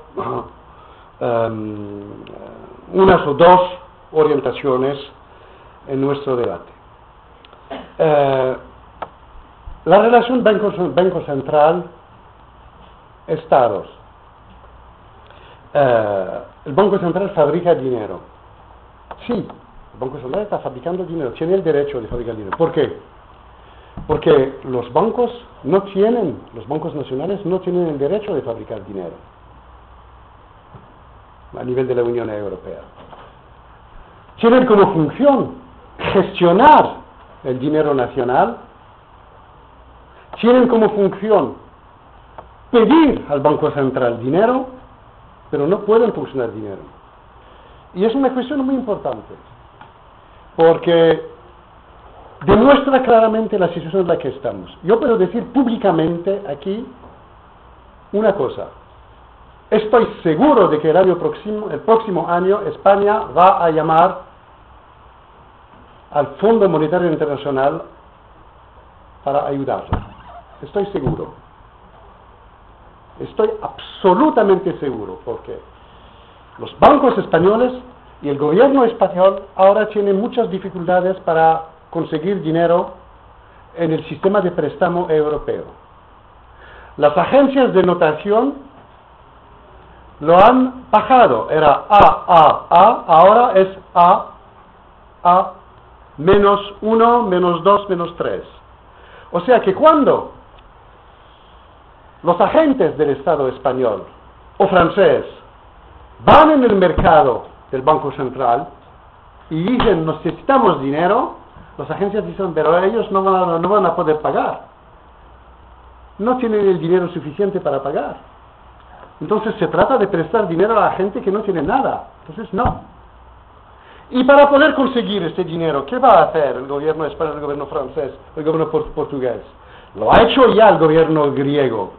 um, unas o dos orientaciones en nuestro debate. Eh, la relación banco, banco central estados. Eh, el Banco Central fabrica dinero. Sí, Banco Central está fabricando dinero, tiene el derecho de fabricar dinero. ¿Por qué? Porque los bancos no tienen, los bancos nacionales no tienen el derecho de fabricar dinero a nivel de la Unión Europea. Tienen como función gestionar el dinero nacional, tienen como función pedir al Banco Central dinero, pero no pueden funcionar dinero. Y es una cuestión muy importante, porque demuestra claramente la situación en la que estamos. Yo puedo decir públicamente aquí una cosa. Estoy seguro de que el, año próximo, el próximo año España va a llamar al Fondo Monetario Internacional para ayudarla. Estoy seguro. Estoy absolutamente seguro, porque los bancos españoles y el gobierno español ahora tienen muchas dificultades para conseguir dinero en el sistema de préstamo europeo. Las agencias de notación lo han bajado. Era A, A, A, ahora es A, A, menos 1, menos 2, menos 3. O sea que cuando los agentes del Estado español o francés van en el mercado del Banco Central y dicen necesitamos dinero, las agencias dicen, pero ellos no van, a, no van a poder pagar. No tienen el dinero suficiente para pagar. Entonces se trata de prestar dinero a la gente que no tiene nada. Entonces no. Y para poder conseguir este dinero, ¿qué va a hacer el gobierno español, el gobierno francés, el gobierno portugués? Lo ha hecho ya el gobierno griego.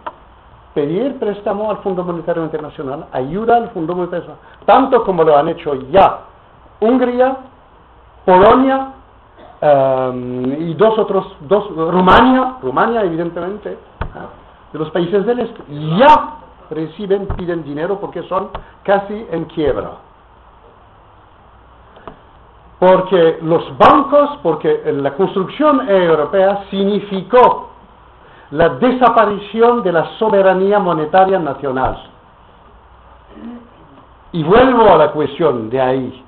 Pedir préstamo al Fondo Monetario Internacional, ayuda al Fondo Monetario Internacional, tanto como lo han hecho ya Hungría, Polonia em, y dos otros, dos, Rumania, Rumania evidentemente, de los países del este, ya reciben, piden dinero porque son casi en quiebra. Porque los bancos, porque la construcción europea significó la desaparición de la soberanía monetaria nacional. Y vuelvo a la cuestión de ahí,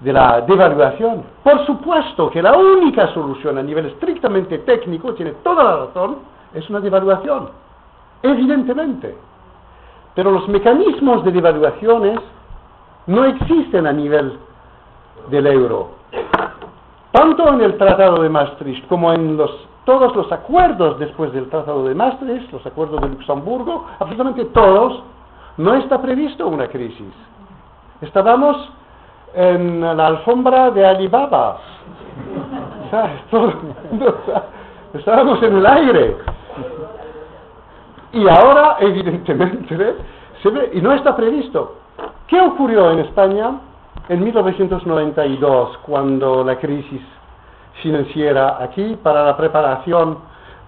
de la devaluación. Por supuesto que la única solución a nivel estrictamente técnico, tiene toda la razón, es una devaluación. Evidentemente. Pero los mecanismos de devaluaciones no existen a nivel del euro. Tanto en el Tratado de Maastricht como en los, todos los acuerdos después del Tratado de Maastricht, los acuerdos de Luxemburgo, absolutamente todos, no está previsto una crisis. Estábamos en la alfombra de Alibaba. Estábamos en el aire. Y ahora, evidentemente, se ve, y no está previsto. ¿Qué ocurrió en España en 1992, cuando la crisis financiera aquí, para la preparación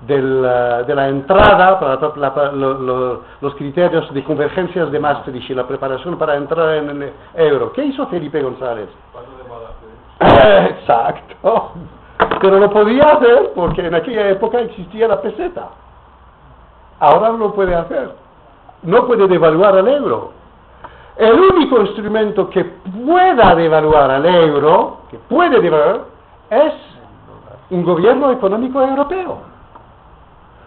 del, eh, de la entrada, para los criterios de convergencias de Maastricht y la preparación para entrar en el euro? ¿Qué hizo Felipe González? Exacto. Pero lo podía hacer porque en aquella época existía la peseta. Ahora no lo puede hacer. No puede devaluar al euro. El único instrumento que pueda devaluar al euro, que puede devaluar, es un gobierno económico europeo.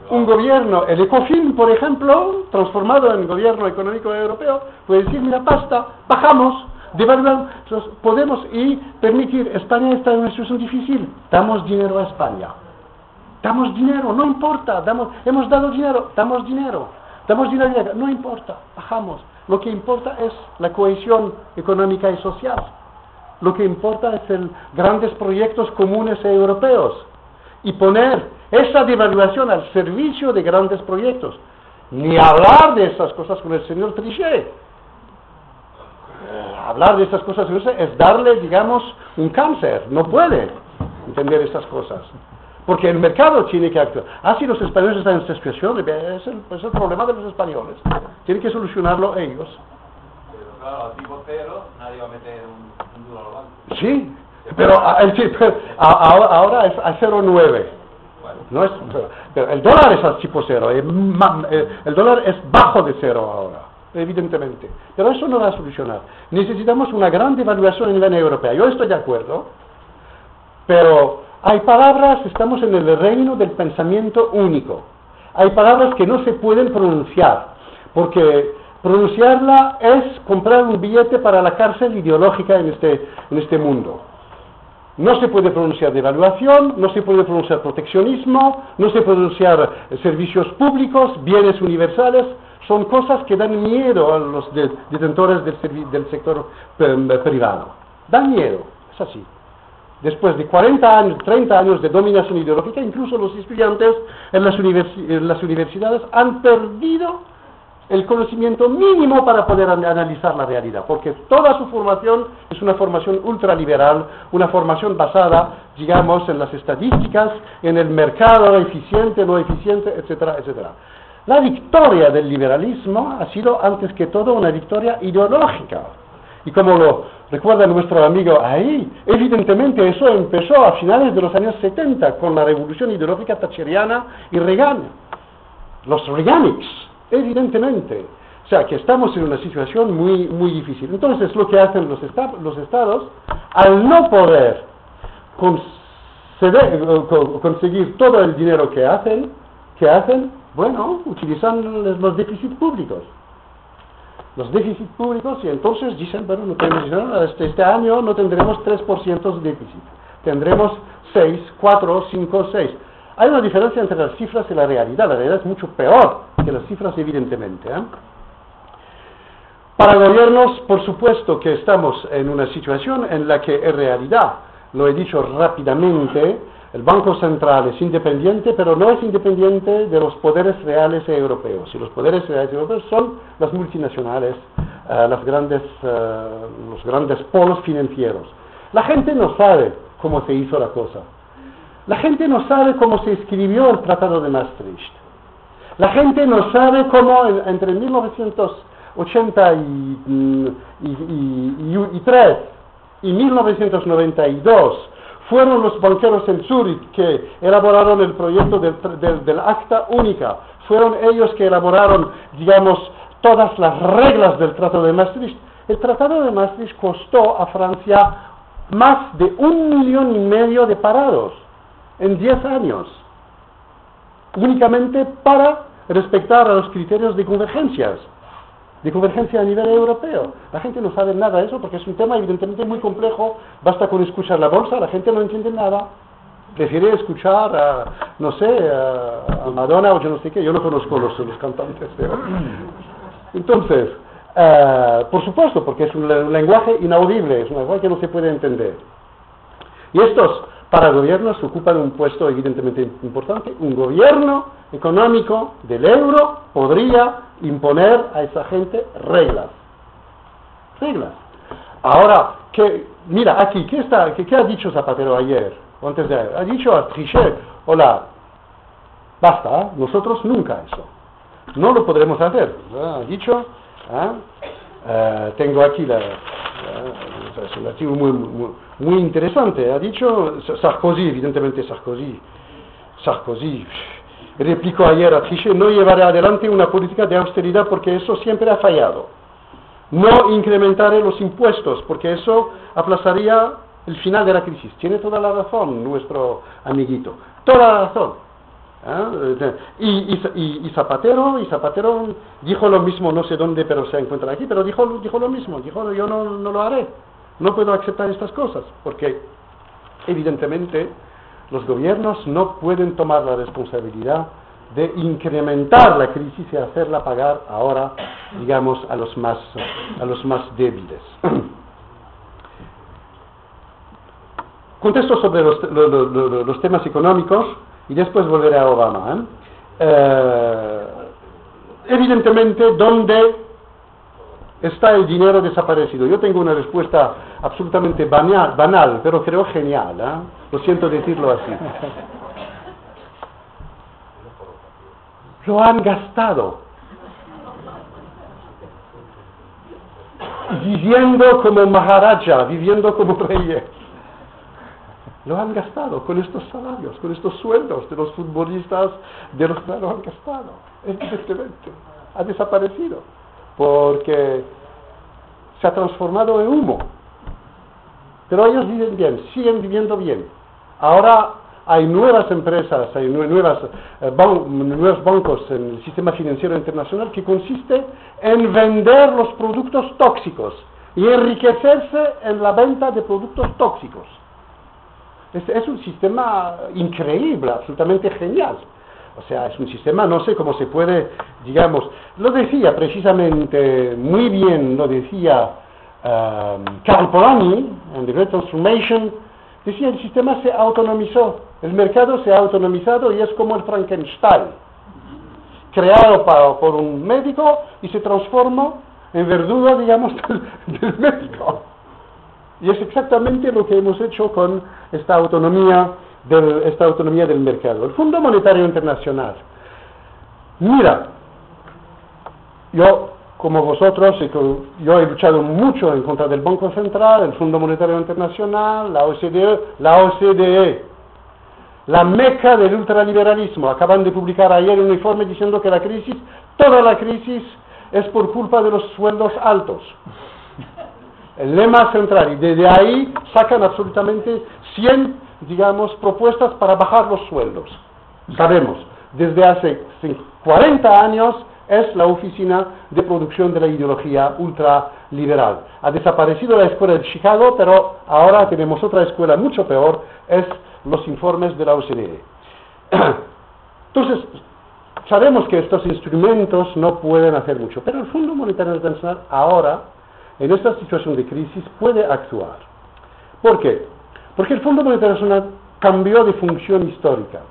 Un gobierno, el ECOFIN, por ejemplo, transformado en gobierno económico europeo, puede decir, mira, basta, bajamos, devaluamos, podemos y permitir, España está en una situación difícil, damos dinero a España. Damos dinero, no importa, damos, hemos dado dinero, damos dinero, damos dinero, no importa, bajamos. Lo que importa es la cohesión económica y social. Lo que importa es el grandes proyectos comunes europeos y poner esa devaluación al servicio de grandes proyectos. Ni hablar de esas cosas con el señor Trichet. Eh, hablar de esas cosas es darle, digamos, un cáncer. No puede entender esas cosas. Porque el mercado tiene que actuar. Ah, si los españoles están en esta situación, es el, es el problema de los españoles. Tienen que solucionarlo ellos. Claro, a tipo cero nadie va a meter un, duro al banco. Sí, pero, ahora es a 0,9. No es, pero el dólar es al tipo cero, eh, el dólar es bajo de cero ahora, evidentemente. Pero eso no va a solucionar. Necesitamos una gran devaluación en la Unión Europea. Yo estoy de acuerdo, pero hay palabras, estamos en el reino del pensamiento único. Hay palabras que no se pueden pronunciar, porque pronunciarla es comprar un billete para la cárcel ideológica en este, en este mundo. No se puede pronunciar devaluación, no se puede pronunciar proteccionismo, no se puede pronunciar servicios públicos, bienes universales, son cosas que dan miedo a los detentores del, del sector eh, privado. Dan miedo, es así después de 40 años, 30 años de dominación ideológica, incluso los estudiantes en las, universidades han perdido el conocimiento mínimo para poder an- analizar la realidad, porque toda su formación es una formación ultraliberal, una formación basada, digamos, en las estadísticas, en el mercado eficiente, no eficiente, etcétera, etcétera. La victoria del liberalismo ha sido antes que todo una victoria ideológica. Y como lo recuerda nuestro amigo ahí, evidentemente eso empezó a finales de los años 70 con la revolución ideológica thatcheriana y Reagan. Los Reaganics, evidentemente. O sea, que estamos en una situación muy, muy difícil. Entonces, lo que hacen los, esta- los estados, al no poder eh, co- conseguir todo el dinero que hacen, que hacen, bueno, utilizan los déficits públicos los déficits públicos y entonces dicen, bueno, no tenemos dinero, este, este año no tendremos 3% de déficit, tendremos 6, 4, 5, 6. Hay una diferencia entre las cifras y la realidad, la realidad es mucho peor que las cifras evidentemente. ¿eh? Para gobiernos, por supuesto que estamos en una situación en la que en realidad, lo he dicho rápidamente, el Banco Central es independiente, pero no es independiente de los poderes reales europeos. Y los poderes reales europeos son las multinacionales, eh, las grandes, eh, los grandes polos financieros. La gente no sabe cómo se hizo la cosa. La gente no sabe cómo se escribió el Tratado de Maastricht. La gente no sabe cómo en- entre 1983 y 1992 fueron los banqueros en Zúrich que elaboraron el proyecto del, del- del acta única. Fueron ellos que elaboraron, digamos, todas las reglas del Tratado de Maastricht. El Tratado de Maastricht costó a Francia más de un millón y medio de parados en 10 años únicamente para respetar a los criterios de convergencias, de convergencia a nivel europeo. La gente no sabe nada de eso porque es un tema evidentemente muy complejo, basta con escuchar la bolsa, la gente no entiende nada. Prefiere escuchar a, no sé, a, Madonna o yo no sé qué, yo no conozco los, los cantantes. pero- Entonces, eh, por supuesto, porque es un lenguaje inaudible, es un lenguaje que no se puede entender. Y estos, para gobiernos, ocupan un puesto evidentemente importante. Un gobierno económico del euro podría imponer a esa gente reglas. Reglas. Ahora, que, mira, aquí, ¿qué, está, qué, ha dicho Zapatero ayer? Antes de ayer? Ha dicho a Trichet, hola, basta, ¿eh? nosotros nunca eso. No lo podremos hacer. Ha dicho, ¿ah? Eh, tengo aquí la, la- es un artículo muy, muy, interesante. Ha dicho Sarkozy, evidentemente Sarkozy. Sarkozy replicó ayer a Trichet, no llevaré adelante una política de austeridad porque eso siempre ha fallado. No incrementaré los impuestos porque eso aplazaría el final de la crisis. Tiene toda la razón nuestro amiguito. Toda la razón. ¿Ah? Y, y- Zapatero, y Zapatero dijo lo mismo, no sé dónde, pero se encuentra aquí, pero dijo, dijo lo mismo, dijo yo no, no lo haré, no puedo aceptar estas cosas, porque evidentemente los gobiernos no pueden tomar la responsabilidad de incrementar la crisis y hacerla pagar ahora, digamos, a los más, a los más débiles. Contesto sobre los, lo- lo- lo- los temas económicos y después volveré a Obama. ¿eh? Eh, evidentemente, ¿dónde está el dinero desaparecido? Yo tengo una respuesta absolutamente banal, banal pero creo genial. ¿eh? Lo siento decirlo así. Lo han gastado. Viviendo como Maharaja, viviendo como reyes. Lo han gastado con estos salarios, con estos sueldos de los futbolistas, de los lo han gastado, evidentemente. Ha desaparecido, porque se ha transformado en humo. Pero ellos viven bien, siguen viviendo bien. Ahora hay nuevas empresas, hay nue- nuevas, eh, nuevos bancos en el sistema financiero internacional que consiste en vender los productos tóxicos y enriquecerse en la venta de productos tóxicos. Es, un sistema increíble, absolutamente genial. O sea, es un sistema, no sé cómo se puede, digamos, lo decía precisamente muy bien, lo decía um, Karl Polanyi en The Great Transformation, decía el sistema se autonomizó, el mercado se ha autonomizado y es como el Frankenstein. creado por un médico y se transforma en verdugo, digamos, del médico. Y es exactamente lo que hemos hecho con esta autonomía del, esta autonomía del mercado. El Fondo Monetario Internacional. Mira, yo, como vosotros, yo he luchado mucho en contra del Banco Central, el Fondo Monetario Internacional, la OCDE, la OCDE, la meca del ultraliberalismo. Acaban de publicar ayer un informe diciendo que la crisis, toda la crisis, es por culpa de los sueldos altos. El lema central, y desde ahí sacan absolutamente 100, digamos, propuestas para bajar los sueldos. Sabemos, desde hace cin- 40 años es la oficina de producción de la ideología ultraliberal. Ha desaparecido la escuela de Chicago, pero ahora tenemos otra escuela mucho peor, es los informes de la OCDE. Entonces, sabemos que estos instrumentos no pueden hacer mucho, pero el Fondo Monetario Internacional ahora, en esta situación de crisis, puede actuar. ¿Por qué? Porque el Fondo Monetario Internacional cambió de función histórica.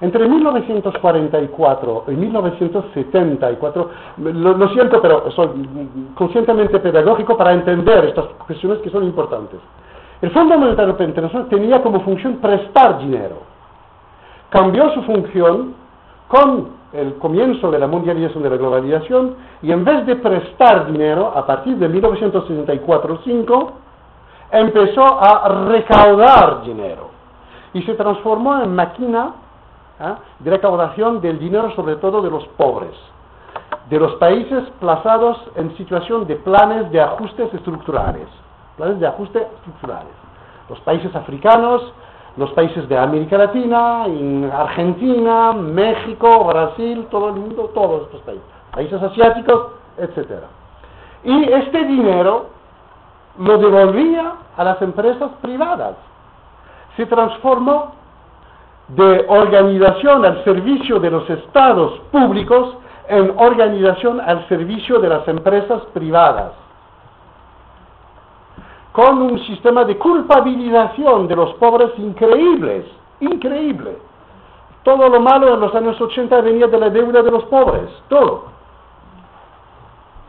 Entre 1944 y 1974, lo, lo siento, pero soy conscientemente pedagógico para entender estas cuestiones que son importantes. El Fondo Monetario Internacional tenía como función prestar dinero. Cambió su función con el comienzo de la mundialización de la globalización y en vez de prestar dinero a partir de 1964-5 empezó a recaudar dinero y se transformó en máquina ¿ah? de recaudación del dinero sobre todo de los pobres, de los países plazados en situación de planes de ajustes estructurales, planes de ajuste estructurales. Los países africanos, los países de América Latina, en Argentina, México, Brasil, todo el mundo, todos estos países, países asiáticos, etc. Y este dinero lo devolvía a las empresas privadas. Se transformó de organización al servicio de los estados públicos en organización al servicio de las empresas privadas con un sistema de culpabilización de los pobres increíbles, increíble. Todo lo malo en los años 80 venía de la deuda de los pobres, todo.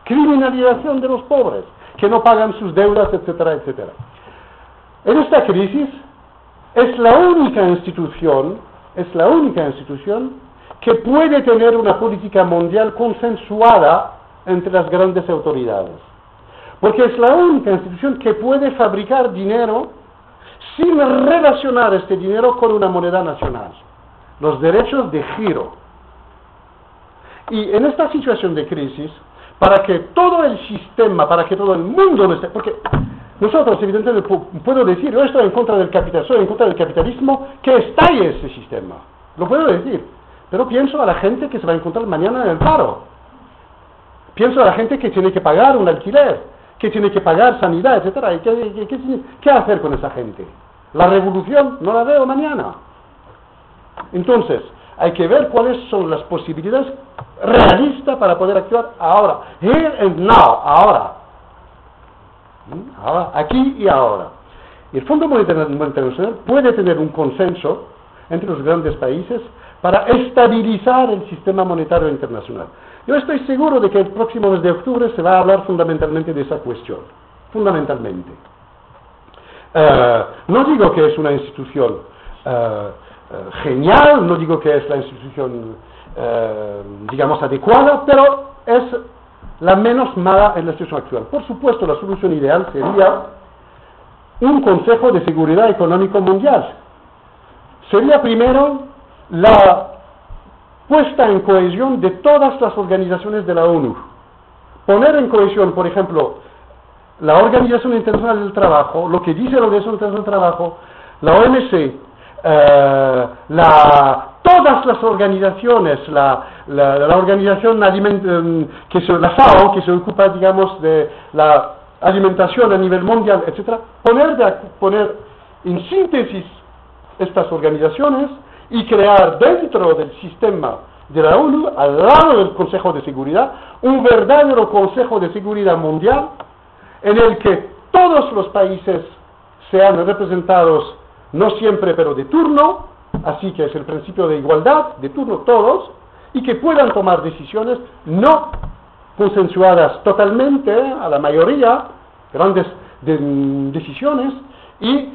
Criminalización de los pobres, que no pagan sus deudas, etcétera, etcétera. En esta crisis es la única institución, es la única institución que puede tener una política mundial consensuada entre las grandes autoridades. Porque es la única institución que puede fabricar dinero sin relacionar este dinero con una moneda nacional. Los derechos de giro. Y en esta situación de crisis, para que todo el sistema, para que todo el mundo no esté, porque nosotros evidentemente pu- puedo decir, yo estoy en contra del capital, soy en contra del capitalismo, que estalle ese sistema. Lo puedo decir. Pero pienso a la gente que se va a encontrar mañana en el paro. Pienso a la gente que tiene que pagar un alquiler, que tiene que pagar sanidad, etcétera. ¿Y qué, qué- qué- hacer con esa gente? La revolución no la veo mañana. Entonces, hay que ver cuáles son las posibilidades realistas para poder actuar ahora. Here and now, ahora. ¿Mm? Ahora, aquí y ahora. Y el Fondo Monetario Internacional puede tener un consenso entre los grandes países para estabilizar el sistema monetario internacional. Yo estoy seguro de que el próximo mes de octubre se va a hablar fundamentalmente de esa cuestión. Fundamentalmente. Eh, no digo que es una institución eh, eh, genial, no digo que es la institución, digamos, adecuada, pero es la menos mala en la situación actual. Por supuesto, la solución ideal sería un Consejo de Seguridad Económico Mundial. Sería primero la puesta en cohesión de todas las organizaciones de la ONU. Poner en cohesión, por ejemplo, la Organización Internacional del Trabajo, lo que dice la Organización Internacional del Trabajo, la OMC, eh, la, todas las organizaciones, la, la, la organización eh, que se, la FAO, que se ocupa, digamos, de la alimentación a nivel mundial, etcétera, poner, poner en síntesis estas organizaciones y crear dentro del sistema de la ONU, al lado del Consejo de Seguridad, un verdadero Consejo de Seguridad Mundial en el que todos los países sean representados, no siempre, pero de turno, así que es el principio de igualdad, de turno todos, y que puedan tomar decisiones no consensuadas totalmente a la mayoría, grandes decisiones, y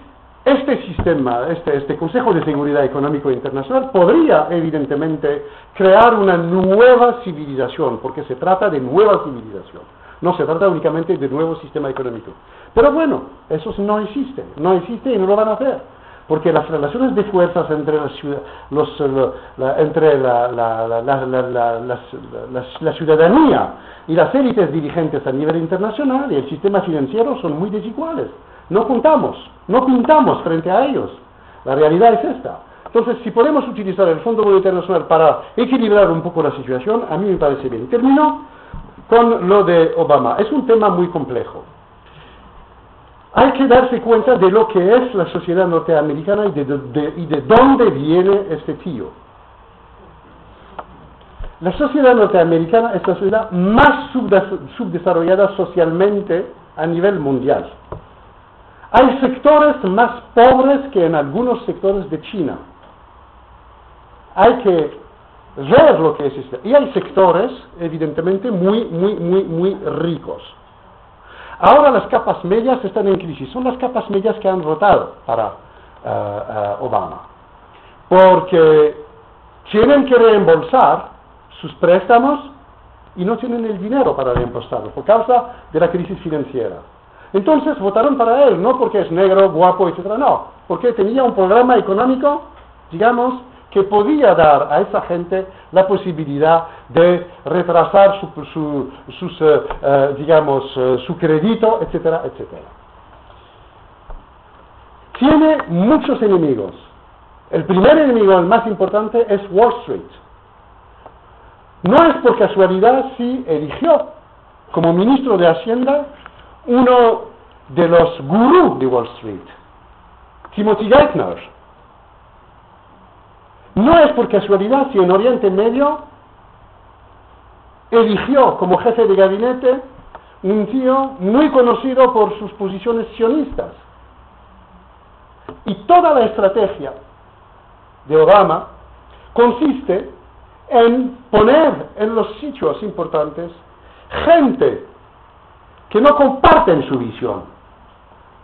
este sistema, este, este Consejo de Seguridad Económico Internacional podría evidentemente crear una nueva civilización, porque se trata de nueva civilización, no se trata únicamente de nuevo sistema económico. Pero bueno, eso no existe, no existe y no lo van a hacer, porque las relaciones de fuerzas entre la, los, la, la ciudadanía y las élites dirigentes a nivel internacional y el sistema financiero son muy desiguales. No juntamos, no pintamos frente a ellos. La realidad es esta. Entonces, si podemos utilizar el Fondo Monetario Nacional para equilibrar un poco la situación, a mí me parece bien. Termino con lo de Obama. Es un tema muy complejo. Hay que darse cuenta de lo que es la sociedad norteamericana y de, y de dónde viene este tío. La sociedad norteamericana es la sociedad más subdesarrollada socialmente a nivel mundial. Hay sectores más pobres que en algunos sectores de China. Hay que ver lo que es esto. Y hay sectores, evidentemente, muy, muy, muy, muy ricos. Ahora las capas medias están en crisis. Son las capas medias que han votado para eh, eh, Obama. Porque tienen que reembolsar sus préstamos y no tienen el dinero para reembolsarlos por causa de la crisis financiera. Entonces votaron para él, no porque es negro, guapo, etc. No, porque tenía un programa económico, digamos, que podía dar a esa gente la posibilidad de retrasar su, sus, eh, eh, digamos, eh, su crédito, etcétera, etcétera. Tiene muchos enemigos. El primer enemigo, el más importante, es Wall Street. No es por casualidad si eligió como ministro de Hacienda uno de los gurús de Wall Street, Timothy Geithner. No es por casualidad si en Oriente Medio eligió como jefe de gabinete un tío muy conocido por sus posiciones sionistas. Y toda la estrategia de Obama consiste en poner en los sitios importantes gente que no comparten su visión,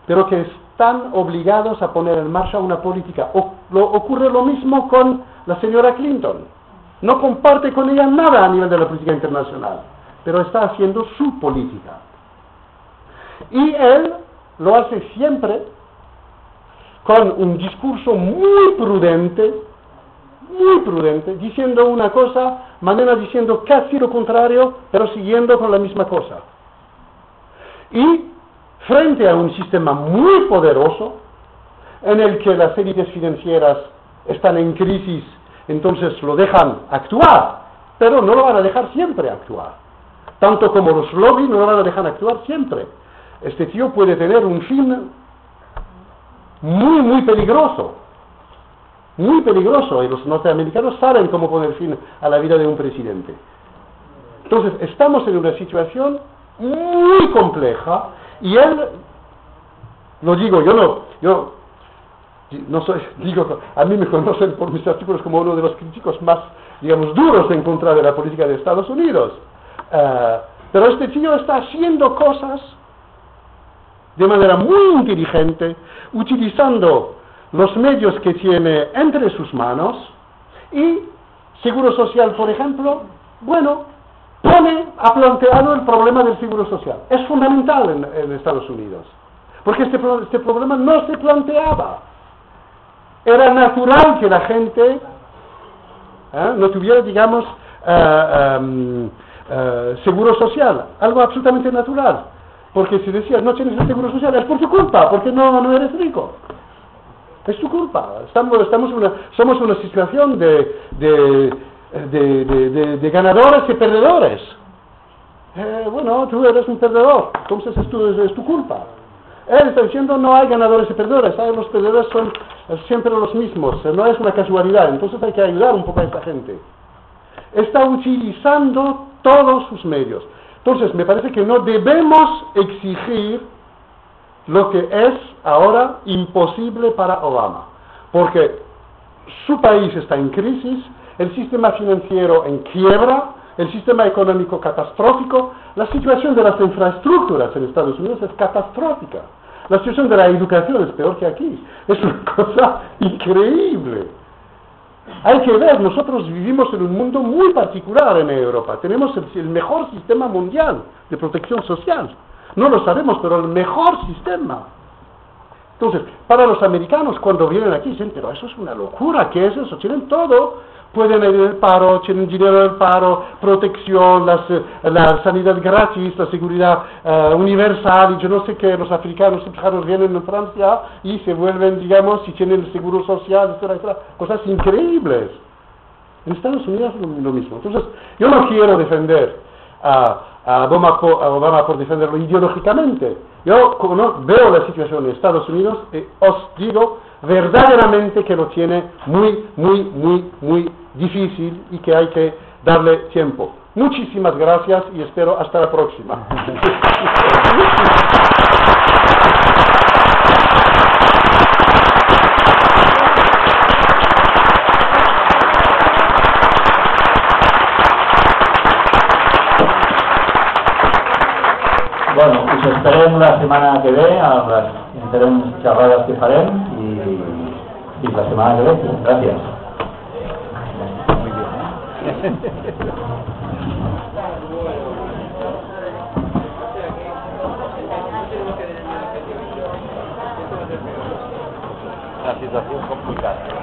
pero que están obligados a poner en marcha una política. O, ocurre lo mismo con la señora Clinton. No comparte con ella nada a nivel de la política internacional, pero está haciendo su política. Y él lo hace siempre con un discurso muy prudente, muy prudente, diciendo una cosa, manera diciendo casi lo contrario, pero siguiendo con la misma cosa. Y frente a un sistema muy poderoso, en el que las élites financieras están en crisis, entonces lo dejan actuar, pero no lo van a dejar siempre actuar. Tanto como los lobbies no lo van a dejar actuar siempre. Este tío puede tener un fin muy, muy peligroso. Muy peligroso. Y los norteamericanos saben cómo poner fin a la vida de un presidente. Entonces, estamos en una situación muy compleja y él, lo digo, yo no, yo no soy, digo, a mí me conocen por mis artículos como uno de los críticos más, digamos, duros en contra de la política de Estados Unidos. Eh, pero este tío está haciendo cosas de manera muy inteligente, utilizando los medios que tiene entre sus manos y Seguro Social, por ejemplo, bueno, ha planteado el problema del seguro social. Es fundamental en, Estados Unidos, porque este, este, problema no se planteaba. Era natural que la gente ¿eh? no tuviera, digamos, eh, em, eh, seguro social, algo absolutamente natural. Porque si decías no tienes el seguro social es por tu culpa, porque no, no eres rico. Es tu culpa. Estamos, estamos una, somos una situación de de, ganadores y perdedores. Eh, bueno, tú eres un perdedor, entonces es tu, es tu culpa. Él está diciendo no hay ganadores y perdedores, los perdedores son siempre los mismos, no es una casualidad, entonces hay que ayudar un poco a esta gente. Está utilizando todos sus medios. Entonces, me parece que no debemos exigir lo que es ahora imposible para Obama, porque su país está en crisis, el sistema financiero en quiebra, el sistema económico catastrófico, la situación de las infraestructuras en Estados Unidos es catastrófica. La situación de la educación es peor que aquí. Es una cosa increíble. Hay que ver, nosotros vivimos en un mundo muy particular en Europa. Tenemos el, el mejor sistema mundial de protección social. No lo sabemos, pero el mejor sistema. Entonces, para los americanos, cuando vienen aquí, dicen, pero eso es una locura, ¿qué es eso? Tienen todo. Pueden ir al paro, tienen dinero del paro, protección, las, eh, la sanidad gratis, la seguridad eh, universal, y yo no sé qué, los africanos subsaharanos vienen en Francia y se vuelven, digamos, y tienen el seguro social, etcétera, etcétera. Cosas increíbles. En Estados Unidos es lo, mismo. Entonces, yo no quiero defender a, a Obama, por, a defenderlo ideológicamente. Yo no, veo la situación en Estados Unidos y os digo verdaderamente que lo tiene muy, muy, muy, muy difícil y que hay que darle tiempo. Muchísimas gracias y espero hasta la próxima. Bueno, us esperem la setmana que ve a les diferents xerrades que farem i fins la setmana que ve. Gràcies. Una situación complicada.